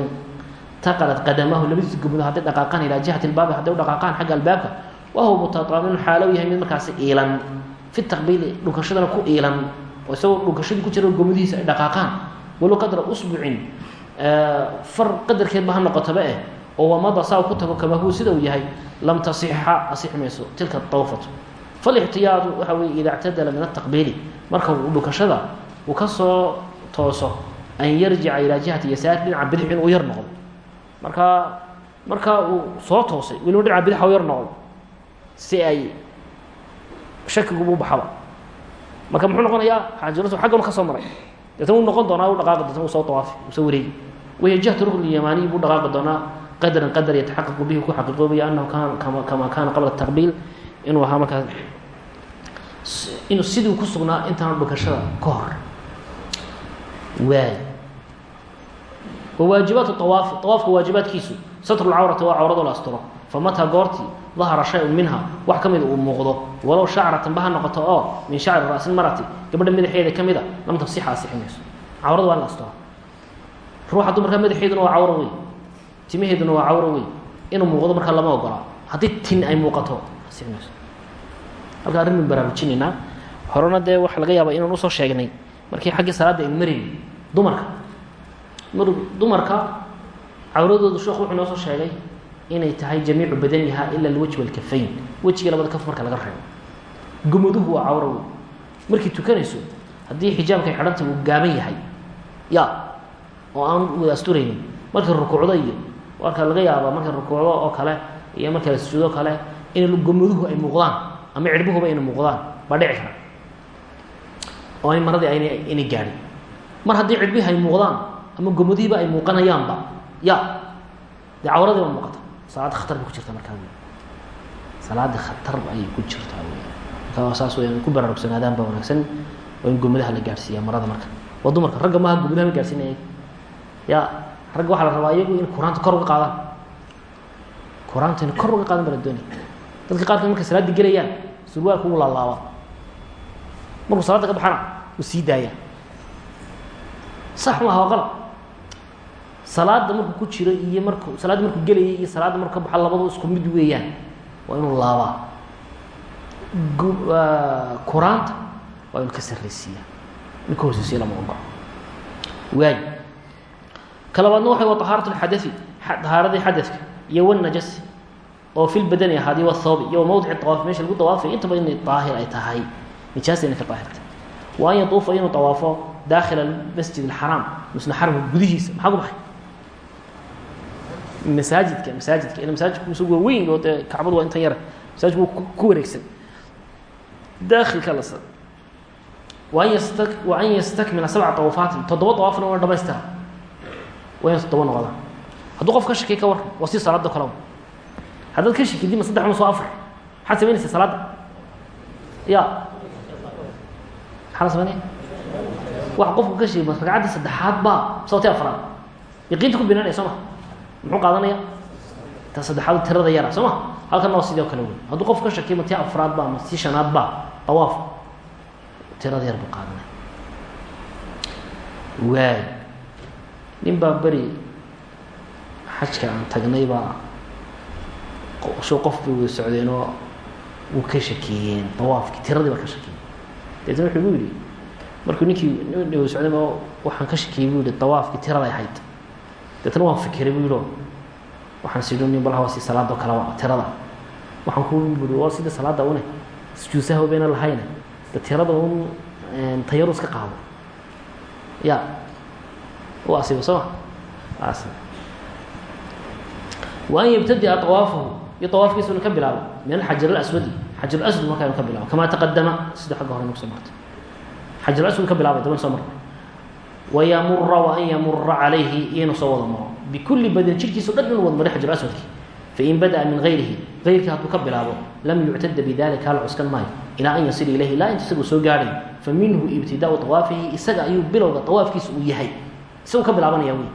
A: intaqalat qadamahu labadiisa gabadhood hadday dhaqaaqaan ilaa jihati lbaabi hadday u dhaqaaqaan xagga albaabka wahuwa mutataaminun xaalow yahay mid markaasi iilan fi taqbiili dhunkashadana ku iilan oo isagoo dhunkashadii ku jira gomadihiisa ay dhaqaaqaan walow qadra usbucin far qadarkeedba ha noqotaba eh oo wamada saa ku tago kama huwa sida uu yahay lam tasixa asixi mayso tilka dawfatu falixtiyaadu waxa weye ida اctadala min ataqbiili marka uu dhunkashada uu ka soo tooso an yarjica ilaa jihati yasaari dhinaca bidix inuu yar noqdo marka marka uu soo toosay weliba dhinaca bidix u yar noqdo si ay shakigubu baxaba marka muxuu noqonayaa xaajiratu xaggan ka soo maray. Deetna wuu noqon doonaa u dhaqaaqi deetna uu soo tawaafi uu soo wareegi wahiya jihatu rukni yamaaniy buu dhaqaaqi doonaa qadran qadar yataxaqaqu bihi ku xaqiiqoobaya anahu kaan kama kama kaana qabla taqbiil inuu ahaa markaas inuu sidii ku sugnaa intaan dhukashada ka hor. Waay wawaajibaatu awaafi awaafka waajibaadkiisu satru lcawrati waa cawrado la asturo famataa goortii dahara shay-un minha wax ka mida uu muuqdo walow shacratan ba ha noqoto oo min shacri ra'sin marati gabadha madaxeeda ka mid a lam tasixa asixi mayso cawrada waa in la asturo ruuxa dumarka madaxeeduna waa cawro wey timaheeduna waa cawro wey inuu muuqdo markaa lama ogolaa haddii tin ay muuqato asixi mayso halka arrin min baraarujinaynaa horena dee waxa laga yaaba inaan u soo sheegnay markii xaggii salaadda aynu marayn dumarka mar dumarka cawradoodu sheekhu wuxuu noo soo sheegay inay tahay jamiicu badaniha ila alwajhi walkafayn. Wejiga labada kaf marka laga reebo. Gumaduhu waa cawro wey markii tukanayso haddii xijaabkay xidhanta uu gaaban yahay ya oo aan wada asturaynin rukuucdo iyo marka laga yaaba markii rukuucdo oo kale iyo marka la sujuudo kale in gumaduhu ay muuqdaan ama cirbuhuba ayna muuqdaan baa dhici kara. Oo ay maradii ayna ayna gaadhin. Mar haddii cirbihi ay muuqdaan ama gomadihiiba ay muuqanayaanba. Ya dee cawradii baa muuqata. Salaadda khatar bay ku jirtaa markaa wey salaada khatar ayay ku jirtaa wey marka saas wey ku baraarugsanaadaan baa wanaagsan. Waa in gomadaha la gaadhsiiya marada marka. Waa dumarka ragga maaha gomadaha ma gaadhsiinaya. Ya ragga waxaa la rabaa iyagu in qur'aanta kor uga qaadaan. Qur'aanta in kor uga qaadan baa la doonaya dadka qaarka markay salaada gelayaan surwaalka ugu laalaaba. Markuu salaada ka baxana uu sii daaya. Sax maaha waa qalab salaada markuu ku jiro iyo marku salaadda markuu gelayay iyo salaadda markuu ka baxo labadu isku mid weeyaan waa inuu laabaa kuraanta waa inuu ka sarraysiiya inuu ka hooseysiya lama ogo waay ka labaadna waxay wa طahaarat اxadai طahaaradii xadadka iyo wالnajasi oo fi lbadani ahaadi wاthawbi iyo mawdici طawaaf meesha lagu dawaafay intaba inay daahir ay tahay nijaasa inay ka daahirtay wa an yatuufa inuu طawaafo dakhila masjid اxaraam misna xaramka gudihiisa maxaa ku baxay Masaajidka masaajidka ila masaajidku isagu waa weyn oo dee kacbadu waa intan yara masaajidku waa ku wareegsan. Daakilka la sa waan yasta wa an yastakmila sabca طawafaatin toddoba dawaafna waa dhamaystira waa ina toddoba noqdaan hadduu qof ka shakiy ka warran waa si salaada kaleba haddaad ka shakidima saddex ma soo afar. Maxaad samaynaysaa salaadda? Ya maxaa la samaynaya waxa qofku ka shaki ragcaddii saddexaad baa sababtii afraad yaqiinta ku binaanaya soo ma muxuu qaadanaya? Ta saddexaad tirada yara soo ma? Halkanna waa sidii kale wey hadduu qof ka shakiy ma tii afraad ba ama tii shanaad ba dawaaf tirada yar buu qaadanaya. Waay nin baa beri xajka aan tagnay baa shu qof bay wada socdeen oo wuu ka shakeeyeen dawaafkii tiradii baa ka shakeeyey deetna wuxuu yidhi markuu ninkii nin wada oo waxaan ka shakiyey buu yihi dawaafkii tiraday ahayd deetna waan fikiray buu yidhi waxaan sidhi nin bal hawa si salaadoo kaleba tirada. Waxaan ku waa sida salaada une sujuusaha bayna lahayne de tirada un tayaru iska qaado. Ya u asiba soo ma? As wa an yabtadia awaafahu iyo awaafkiisa inu ka bilaabo min alxajar alaswadi. Xajar aswad markaa inu ka bilaabo kama taqadama sida xagga hore nagu soo martay xajar aswad ka bilaabay daban soo marnay wayamura wa an yamura calayhi iyo inu soo wada maro bikulli badin jirkiisa o dhan inu wada maray xajar aswadki fain bada'a min gayrihi gayrkii hadduu ka bilaabo lam yuctada bidalika hala cuskan maayo ilaa an yasila ilayhi ilaa inta isagoo soo gaadhay fa minhu ibtidaau awaafihi isaga ayuu bilowga awaafkiisa uu yahay isaguu ka bilaabanaya wey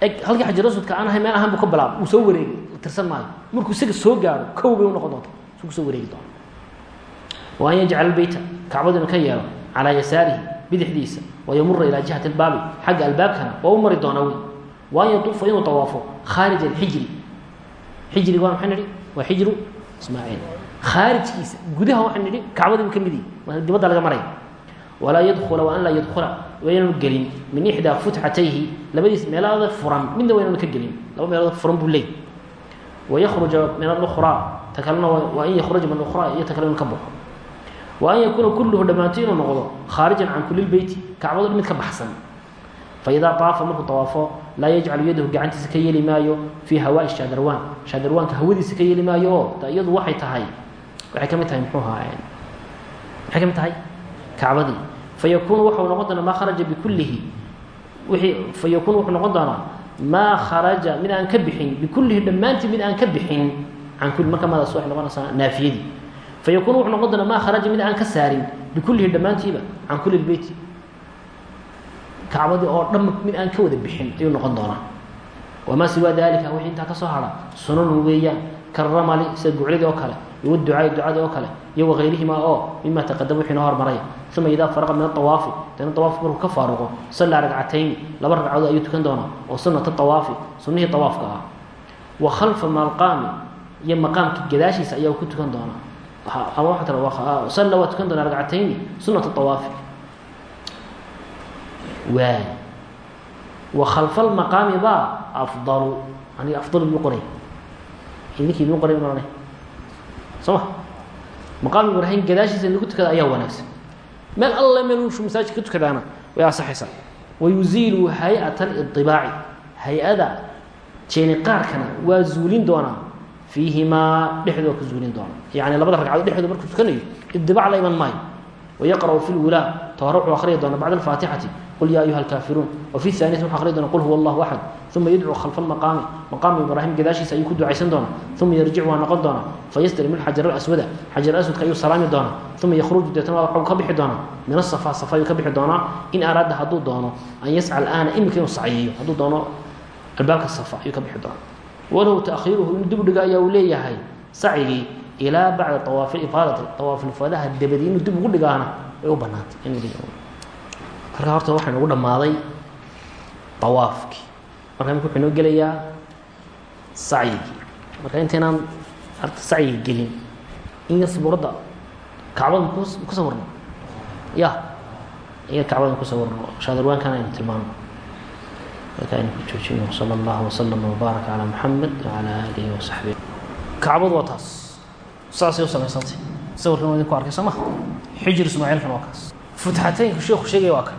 A: eg halkii xajar aswadka aan ahay meel ahaan buu ka bilaabo uu soo wareegay la tirsan maayo markuu isaga soo gaadho kow bay unoqon doonta isuu ku soo wareegi doona wa an yajcala beyta wayamura ilaa jihati albaabi xagga albaabkana waa u mari doonaa wey wa an yatuufa inuu tawaafo khaarij alxijri xijriga waa maxay nidhi waa xijru ismaaciil khaarijkiisa gudaha waxaan nidhi kacbadiibu ka mid yihi dibadda laga maraya walaa yadkula wa an laa yadkula waa inaanu gelin min ixdaa futxatayhi labadiis meelada furan midna waa inaanu ka gelin laba meelood furan buu leey wayakruja min alukhraa ta kalena waa in yakhruja min alukhraa iyo ta kale inu ka baxo wa an yakuuna kulluhu dhammaantay inuu noqdo khaarijan can kuli lbeyti kacbadun mid ka baxsan. Fa idaa daafa markuu tawaafo laa yajcalu yadahu gacantiisa ka yeli maayo fii hawaa'i shaadarwaan. Shaadarwaanka hawadiisa ka yeli maayo oo iyadu waay tahay waxay ka mid tahay mxuu ahaa maxay ka mid tahay kacbadii. Fayakuunu waxau noqon doonaa maa kharaja bikullihi wiii fa yakuun wuxuu noqon doonaa maa kharaja mid aan ka bixin bikullihi dhammaantii mid aan ka bixin can kulli marka madaas waxay noqonaysaa naafiyadii fayakunu wuxuu noqon doonaa maa kharaja mid aan ka saarin bikullihi dhammaantiiba can kulli beyti kacbadii oo dhan mid aan ka wada bixin ayuu noqon doonaa wamaa siwaa dalika wixii intaa ka soo hara sunanu weeyaan karamali sida guclidii oo kale iyo waducaai ducadii oo kale iyo wagayrihima oo mima taqadama wixii noo hormaray uma idaa faraqa min aawaafi dana awaafku markuu ka faaruqo sallaa ragcatayni laba ragcadood ayuu tukan doonaa oo sunata awaafi sunihii awaafka ah wa khalfa maqaami iyo maqaamka gadaashiisa ayaa ku tukan doonaa ama waa tukan doonaa ragcatayni sunata awaafi waay wa khalfa almaqaami baa afdalu aniga afdalu buu qoray idinkii idin qoray maranay soo ma maqaam ibraahim gadaashiisa in lagu tukada ayaa wanaagsan meel alle meel uushu masaajid ka tukadaana way asaxaysaa wayuziilu hay'ata alidibaaci hay'ada jeeniqaarkana waa zuulin doonaa fiihimaa dhexdoo ka zuulin doona yacni labada ragcadood dhexdooda markuu tukanayo idibaac la iman maayo. Wayaqra'u fi lwulaa ta hore wuxuu akhriya doona bacda alfaatixati qul yaa ayuha alkaafiruun. Wa fi aaniyati wuxuu akhriya doona qul huwa allahu axad. Uma yadcuu khalfa almaqaami maqaamu ibraahim gadaashiisa ayuu ku ducaysan doonaa uma yarjic waa noqon doonaa fayastalim ilxajar alaswada xajar aswadka ayuu salaami doonaa uma yakhruju deetana waxuu ka bixi doonaa min asafa safa ayuu ka bixi doonaa in araada hadduu doono an yasca alaana imika inuu sacyeeyo. Hadduu doono albaabka safa ayuu ka bixi doonaa walow taakhiiruhu inuu dib dhiga ayaa uu leeyahay sacigii ilaa bacda awaafi ifaadati awaafilfadaha dabadi inuu dib ugu dhigaana way u banaantay in marka horta waxaa nagu dhammaaday awaafkii marka imika wuxuu inoo gelayaa sacyigii. Marka intaynaan arta sacyiga gelin in yar sabuuradda kacbada ku ku sawirno ya in kacbada ku sawirno shaadirwaankan aynu tilmaano aynu ku joojino sala allahu wasalam wbaaraka calaa muxamed wacala aalihi wasaxbihi kacbadu waa taas. Saasay u samaysantay sawirkan waa idinku arkay soo xijir ismaaciilkan waa kaas. Futxataynku sheeku sheegaya waa kan.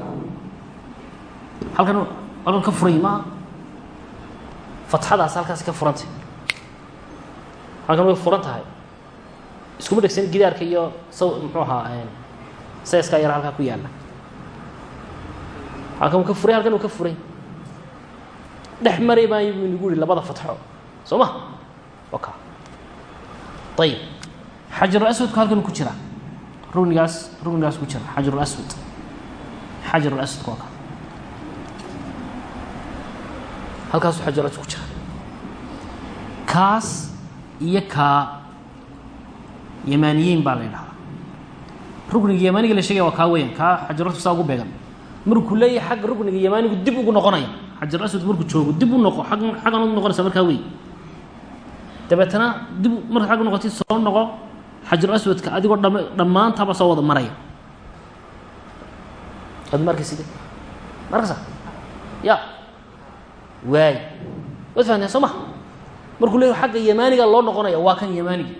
A: Halkan halkan ka furay maaha fatxadaas halkaasi ka furantay halkan way furan tahay. Iskuma dhegsan gidaarka iyo saw muxuu ahaa seeskaa yar halkaa ku yaalla. Halkan ka furay halkan uu ka furay dhex maray baayo buu inagu labada fatxo. Soo ma waka. Ayib xajarul aswadku halkan ku jira. Rugnigaas rugnigaas ku jira. Xajarul aswad. Xajarul aswadku waa ka halkaasuu xajarul aswad ku jira. Kaas iyo kaa yamaaniyiin baa la rukniga yamaaniga la sheegaya waa kaa weyan kaa xajaraswad saa ugu beegan. Markuu leeyahay xagga rukniga yamaanigu dib ugu noqonaya xajar aswad markuu joogo dib u noqo ag xaggan ugu noqonaysa markaa wey dabeetana dib marka xagga noqotid soo noqo xajar aswadka adigoo dham dhammaantaaba soo wada maraya. Ad ma arkaysid ma arkaysa ya. Waay. Waad fahanteen soo ma. Markuu leeyahay xagga yamaaniga loo noqonaya waa kan yamaaniga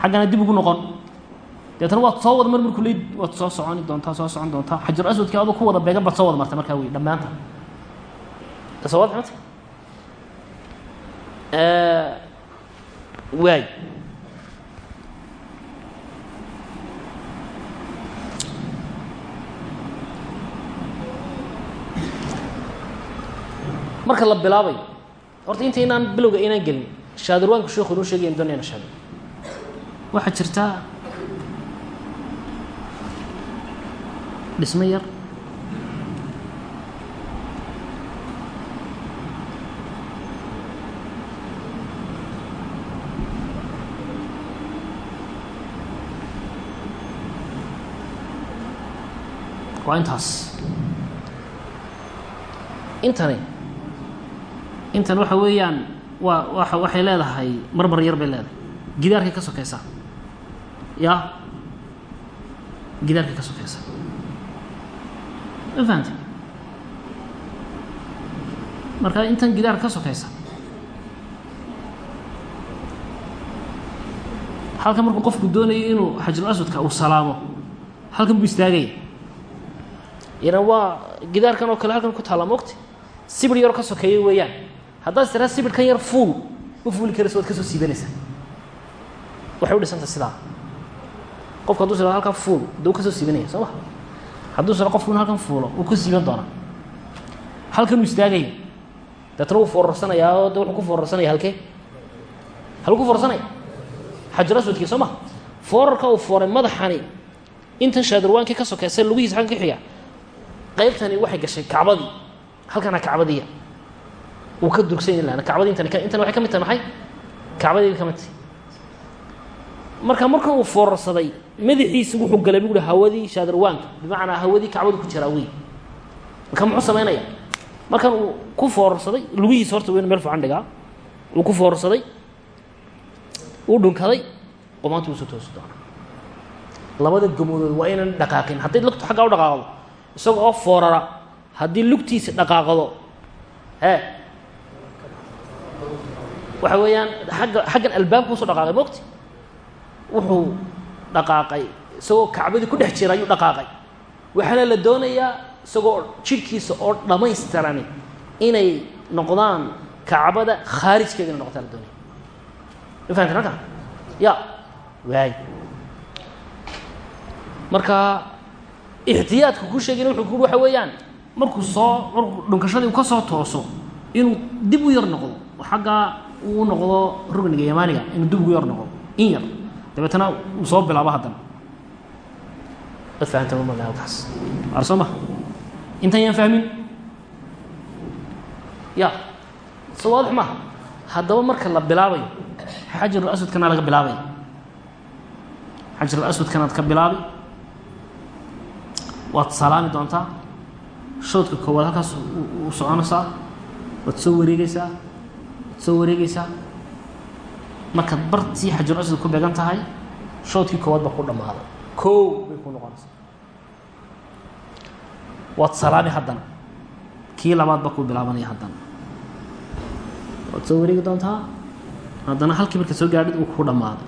A: xaggana dib ugu noqon deetana waad soo wada mar markuu le waad soo soconi doontaa soo socon doontaa. Xajar aswadkii adoo ku wada beegan baad soo wada marta markaa wey dhammaanta soo wad mata waay. Marka la bilaabayo horta inta inaan bilowga inaan gelin shaadirwaanku sheekhu inoo sheegayan doonayna sheego waxaa jirta dhismo yar waa intaas waxa weeyaan waa waa waxay leedahay marmar yar bay leedahay. Gidaarkay ka sokaysaa. Ya? Gidaarkay ka sokaysaa ma fahamtay marka intan gidaar ka sokaysa. Halkan markuu qofku doonayo inuu xajarul aswadka uu salaamo halkan buu istaagaya idan waa gidaarkan oo kale halkan ku taalla mogti sibir yaroo ka sokeeya weeyaan. Haddaad tiraa sibirkan yar fuul ma fuuli karaysa waad ka soo siibanaysaa waxay u dhisantay sidaa. Qofku haduu sira halkan fuul de u ka soo siibanaya soo ma hadduu sira qofku inu halkan fuulo wuu ka siiban doonaa. Halkan uu istaagaya deetna wuu foorarsanaya oo de wuxuu ku foorarsanaya halkee? Haluu ku foorarsanaya? Xajar aswadkii soo ma? Foorarka uu fooray madaxani intan shaadirwaankii ka sokeysa lugihiisa xaggan ka xiga. Qaybtani waxay gashay kacbadii. Halkana kacbadiya wuu ka durgsan yahi lana kacbadii intani intani waxay ka mid tahay maxay? Kacbadii ka mid tahay marka markan uu foorarsaday madaxiisa wuxuu galay bu uhi hawadii shaadirwaanka bimacnaa hawadii kacbadu ku jiraa wey marka muxuu samaynaya markan uu ku foorarsaday lugihiisa horta waynu meel fiican dhigaa. Uu ku foorarsaday uu dhunkaday qumaantu wuu soo toosi doonaa labada gamoodood waa inaan dhaqaaqin. Hadday lugtu xaggaa u dhaqaaqdo isaga oo foorara haddii lugtiisa dhaqaaqdo ee waxa weeyaan agga xaggan albaabka u soo dhaqaaqay mogti wuxuu dhaqaaqay. Isagoo kacbadii ku dhex jira ayuu dhaqaaqay. Waxaana la doonayaa isagoo jidhkiisa oo dhammaystirani inay noqdaan kacbada khaarijkeeda inay noqotaa la doonaya. Ma fahamteen halka ya. Waay marka ixtiyaadka ku sheegayna wuxuu kuui waxa weeyaan markuu soo markuu dhunkashadii uu ka soo tooso inuu dib u yar noqdo xaggaa uu noqdo rugniga yamaaniga inuu dib ugu yar noqdo in yar dabeetana uu soo bilaabo haddana ar soo ma. Intan yaan fahmin? Ya. So waadix haddaba marka la bilaabayo xajarul aswadkana laga bilaabaya xajarul aswadkanaad ka bilaabi waad salaami doontaa. Shoodka koowaad halkaas u soconaysaa waad soo wareegeysaa waad soo wareegeysaa markaad bartii xajarul aswad ku beegan tahay shoodkii koowaad baa ku dhammaaday. Koow bay ku noqonaysaa waad salaami haddana kii labaad baa ku bilaabanaya haddana waad soo wareegi doontaa? Haddana halkii markaad soo gaadhid uu ku dhammaaday.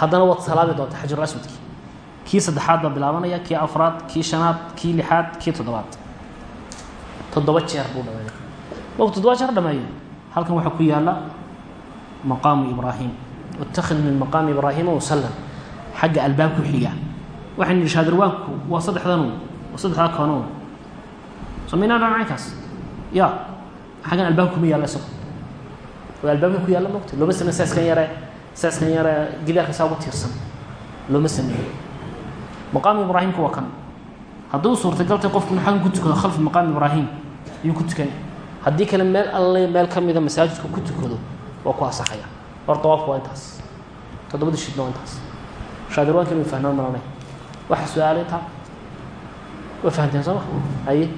A: Haddana waad salaami doontaa xajarul aswadkii kii saddexaad baa bilaabanaya kii afraad kii shanaad kii lixaad kii toddobaad. Toddoba jeer buu dhameeya markuu toddoba jeer dhameeyo halkan waxaa ku yaalla maqaamu ibraahim watakid min maqaami ibraahima wasalam xagga albaabku xiga waxaynu nihi shaadirwaanku waa saddexdanu waa saddexdaa koonoon samaynaa dhancaynkaas ya xaggan albaabku ma yaalla isago waa albaabka ku yaalla mogta looma sameyn saaskan yare saaskan yare gidaarka saa ugu tiirsan looma sameeyo maqaamu ibraahimku waa kan hadduu suurtagaltay qofku inu xaggan ku tukado khalfa maqaami ibraahim ayuu ku tukan haddii kale meel alle meel ka mida masaajidka ku tukado waa ku asaxaya hor dawaafku waa intaas. Toddobada shidna waa intaas. Shaadirwaanka inuu fahmaan malanay waxa su'aala intaa waa fahanteen soo ma? Haye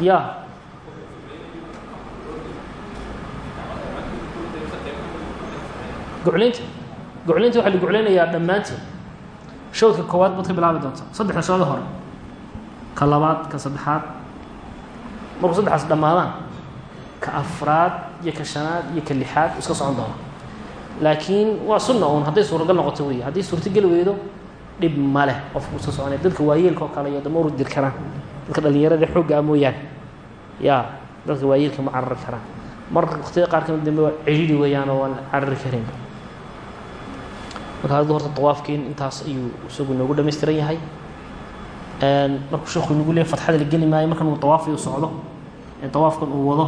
A: ya. Guclaynta guclaynta waxaa la guclaynayaa dhammaanteed. Shawdka koowaad baad bilaabi doonta. Saddexda shooda hore ka labaad ka saddexaad markuu saddexaas dhammaadaan ka afraad iyo ka shanaad iyo ka lixaad iska socon doona laakiin waa sunna uun hadday suuragal noqoto wey haddii suurtogeli weydo dhib ma leh qofku iska soconaya dadka waayeelka oo kale iyo dama urdir karaan. Dadka dhallinyarada xoogga ah mooyaane. Ya dadka waayeelka ma carari karaan. Marka waqtiyada qaar ka mid dambe waa ciriiri weeyaan oo waan carari karin. Marka haddu horta dawaafkiin intaas ayuu isagu noogu dhamaystiran yahay markuu sheekhu nagu leeyahy fatxada la geli maayo markan uu dawaafayo socdo ee dawaafkan uu wado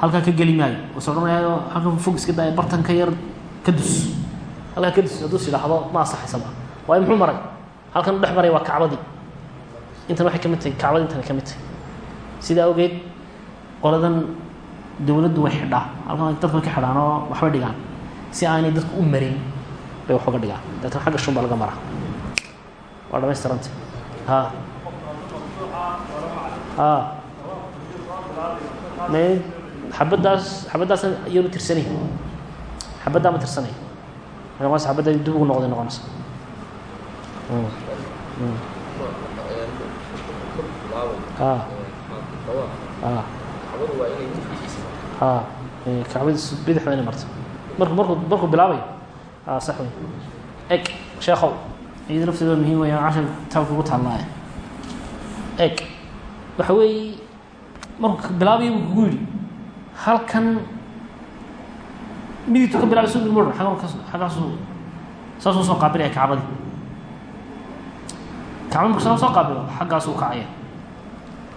A: halkaa ka geli maayo. Uus odhanayaayo halkan fog iska daaya bartan ka yar ka dus. Halkaa ka dus hadduu is idhaahdo ma asaxaysaba waayo muxuu maray? Halkan u dhex maray waa kacbadii. Intan waxay ka mid tahay kacbadii intana ka mid tahay. Sidaa awgeed qoladan dowladdu way xidhaa. Halkan dadka way ka xidhaan oo waxbay dhigaan. Si aanay dadku u marin bay wax uga dhigaan. Deetna xagga shun baa laga maraa. Waa dhamaystiranta xabaddaas xabaddaas iyanu tirsanay xabaddaa ma tirsanay noqonaysa xabadda dib ugu noqday noqonaysa ha. Ha. Ha. Kacbadiis bidixda inay marto marku markuu markuu bilaabayo sax wey eg sheekow iyada lafteeda muhiim weyaan cashar kitaabka ugu taallaaye eg waxa weeye markuu bilaabayo buu kugu yidhi halkan midigtu ka bilaabay suu mur xaggaasuu saasuu soo qaabilaya kacbadii kacbada marku saa soo qaabilo xaggaasuu kacaya.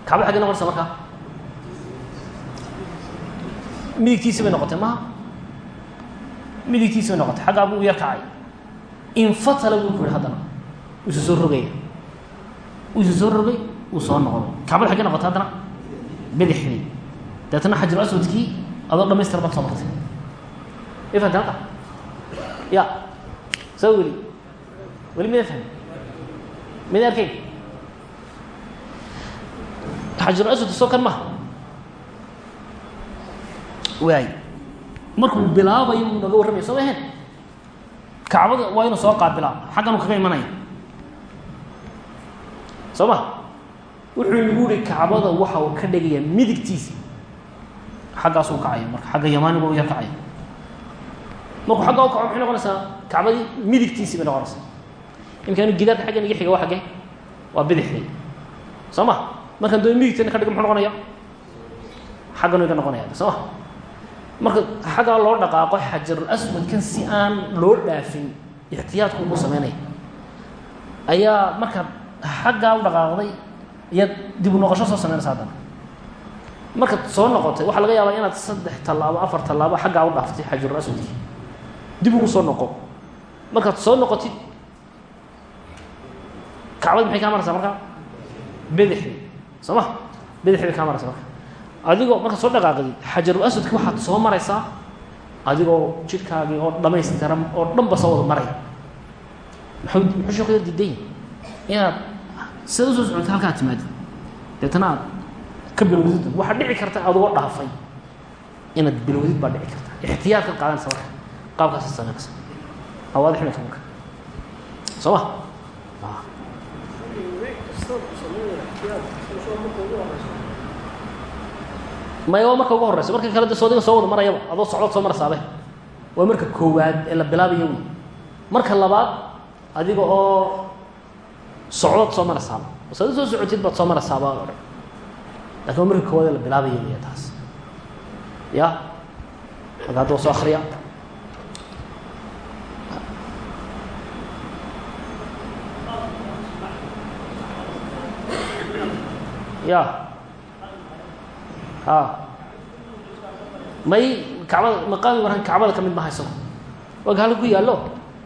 A: Kacbada xaggee noqonaysa markaa midigtiisi bay noqotay maha? Midigtiisi bay noqotay xaggaa buu yar kacay infatala buu ku yihi haddana isu soo rogaya isu soo rogay wuu soo noqday. Kacbada xaggee noqotay haddana. Bidixdii deetana xajar aswadkii adoo dhamaystir baad soo martay ma fahamtay halka ya. Soo weli. Weli mida fahmi mida arkay? Xajar aswadka soo kan maha waay. Markuu bilaabayo uu naga warramaya soo kacbada waa inuu soo qaabilaa. Xaggan uu kaga imanaya soo wuxuu igu yihi kacbada waxa uu ka dhigaya midigtiisa xaggaasuu kacaya marka. Xagga yamaanigu u yar kacaya markuu xagga u kaco maxay noqonaysaa kacbadii midigtiisii bay noqonaysaa. Imkaanu gidaarka xaggan iga xiga waa xaggee waa bidixdii soo ma? Doon midigteena ka dhigo muxuu noqonaya xaggan iga noqonaya soo marka xaggaa loo dhaqaaqo xajarul aswadkan si aan loo dhaafin ixtiyaadku ugu sameynaya ayaa markaad xaggaa u dhaqaaqday ayaad dib u noqosho soo sameynaysa haddana markaad soo noqotay waxaa laga yaabaa inaad saddex tallaabo afar tallaabo xaggaa u dhaaftay xajarul aswadki dib ugu soo noqo. Markaad soo noqotid kacbadi maxay kaa maraysaa markaa bidixdii soo ma? Bidixdii kaa maraysa marka adigoo markaad soo dhaqaaqdid xajarul aswadki waxaad soo maraysaa adigoo jidhkaagii oo dhamaystiran oo dhanba soo wada maraya muxuu sheekhu diidan yahay inaad sida u soo socota halkaa timaadid. Deetana aad ka bilowdid waxaa dhici karta adugo dhaafay. Inaad bilowdid baa dhici karta. Ixtiyaadka qaadanaysa marka qaabkaasa samaynaysa waa waadix iminka marka soo ma maya waa marka ugu horeysa marka kale de soodiga soo wada marayaba adoo socdood soo marasaabe. Waa marka koowaad ee la bilaabayo wey marka labaad adiga oo socdood soo marasaaba. Sada soo socotid baad soo marasaaba odhan laakiin waa marka koowaad ee la bilaabayo wey taas. Ya? Marka hadda waa soo akriya ya may kacbada maqaami markan kacbada ka mid maha isago ku yaallo.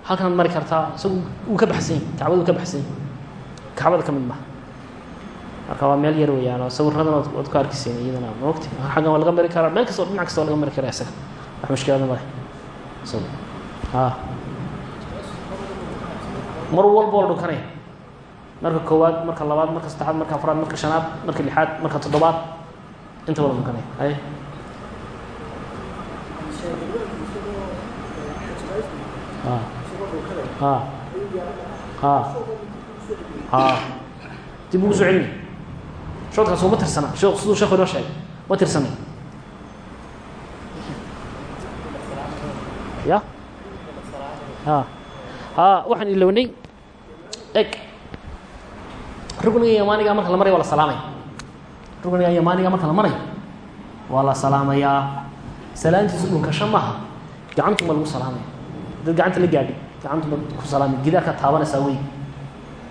A: Halkanaad mari kartaa isagu wuu ka baxsan yahy ka baxsan yahy kacbada ka marka waa meel yar weeyaan oo sawiradan waad ku arkiseen iyadana. Maogti xaggan waa laga mari karaa. Meel kasta dhinac kasta laga mari karaa isaga. Wax mushkilada male a mar walba waa la marka koowaad marka labaad marka saddexaad marka afraad marka shanaad marka lixaad marka toddobaad inta wada dhukanaya hay dib ugu soo celina shoodkaas uma tirsana. Shee siduu sheekhu inoo sheegay ma tirsanay ya? A a waxaan ilownay eg rukniga yamaaniga marka la maraya waa la salaamaya rukniga yamaaniga marka la marayo waa la salaamayaa salaantiisu dhunkasho maaha gacantuma lagu salaamaya dad gacanta la gaadhi gacantuma ku salaamay gidaarkaa taabanaysaa wey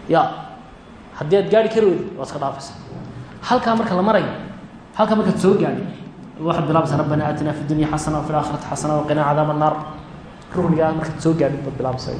A: ya. Haddii aad gaari kari waad iska dhaafaysa halkaa marka la marayo halkaa markaad soo gaadhi waxaad bilaabaysaa rabbana aatina fi dunya xasana wafi laakhirati xasana waqinaa cadaaba annaar ruknigaa markaad soo gaadhid baad bilaabaysaa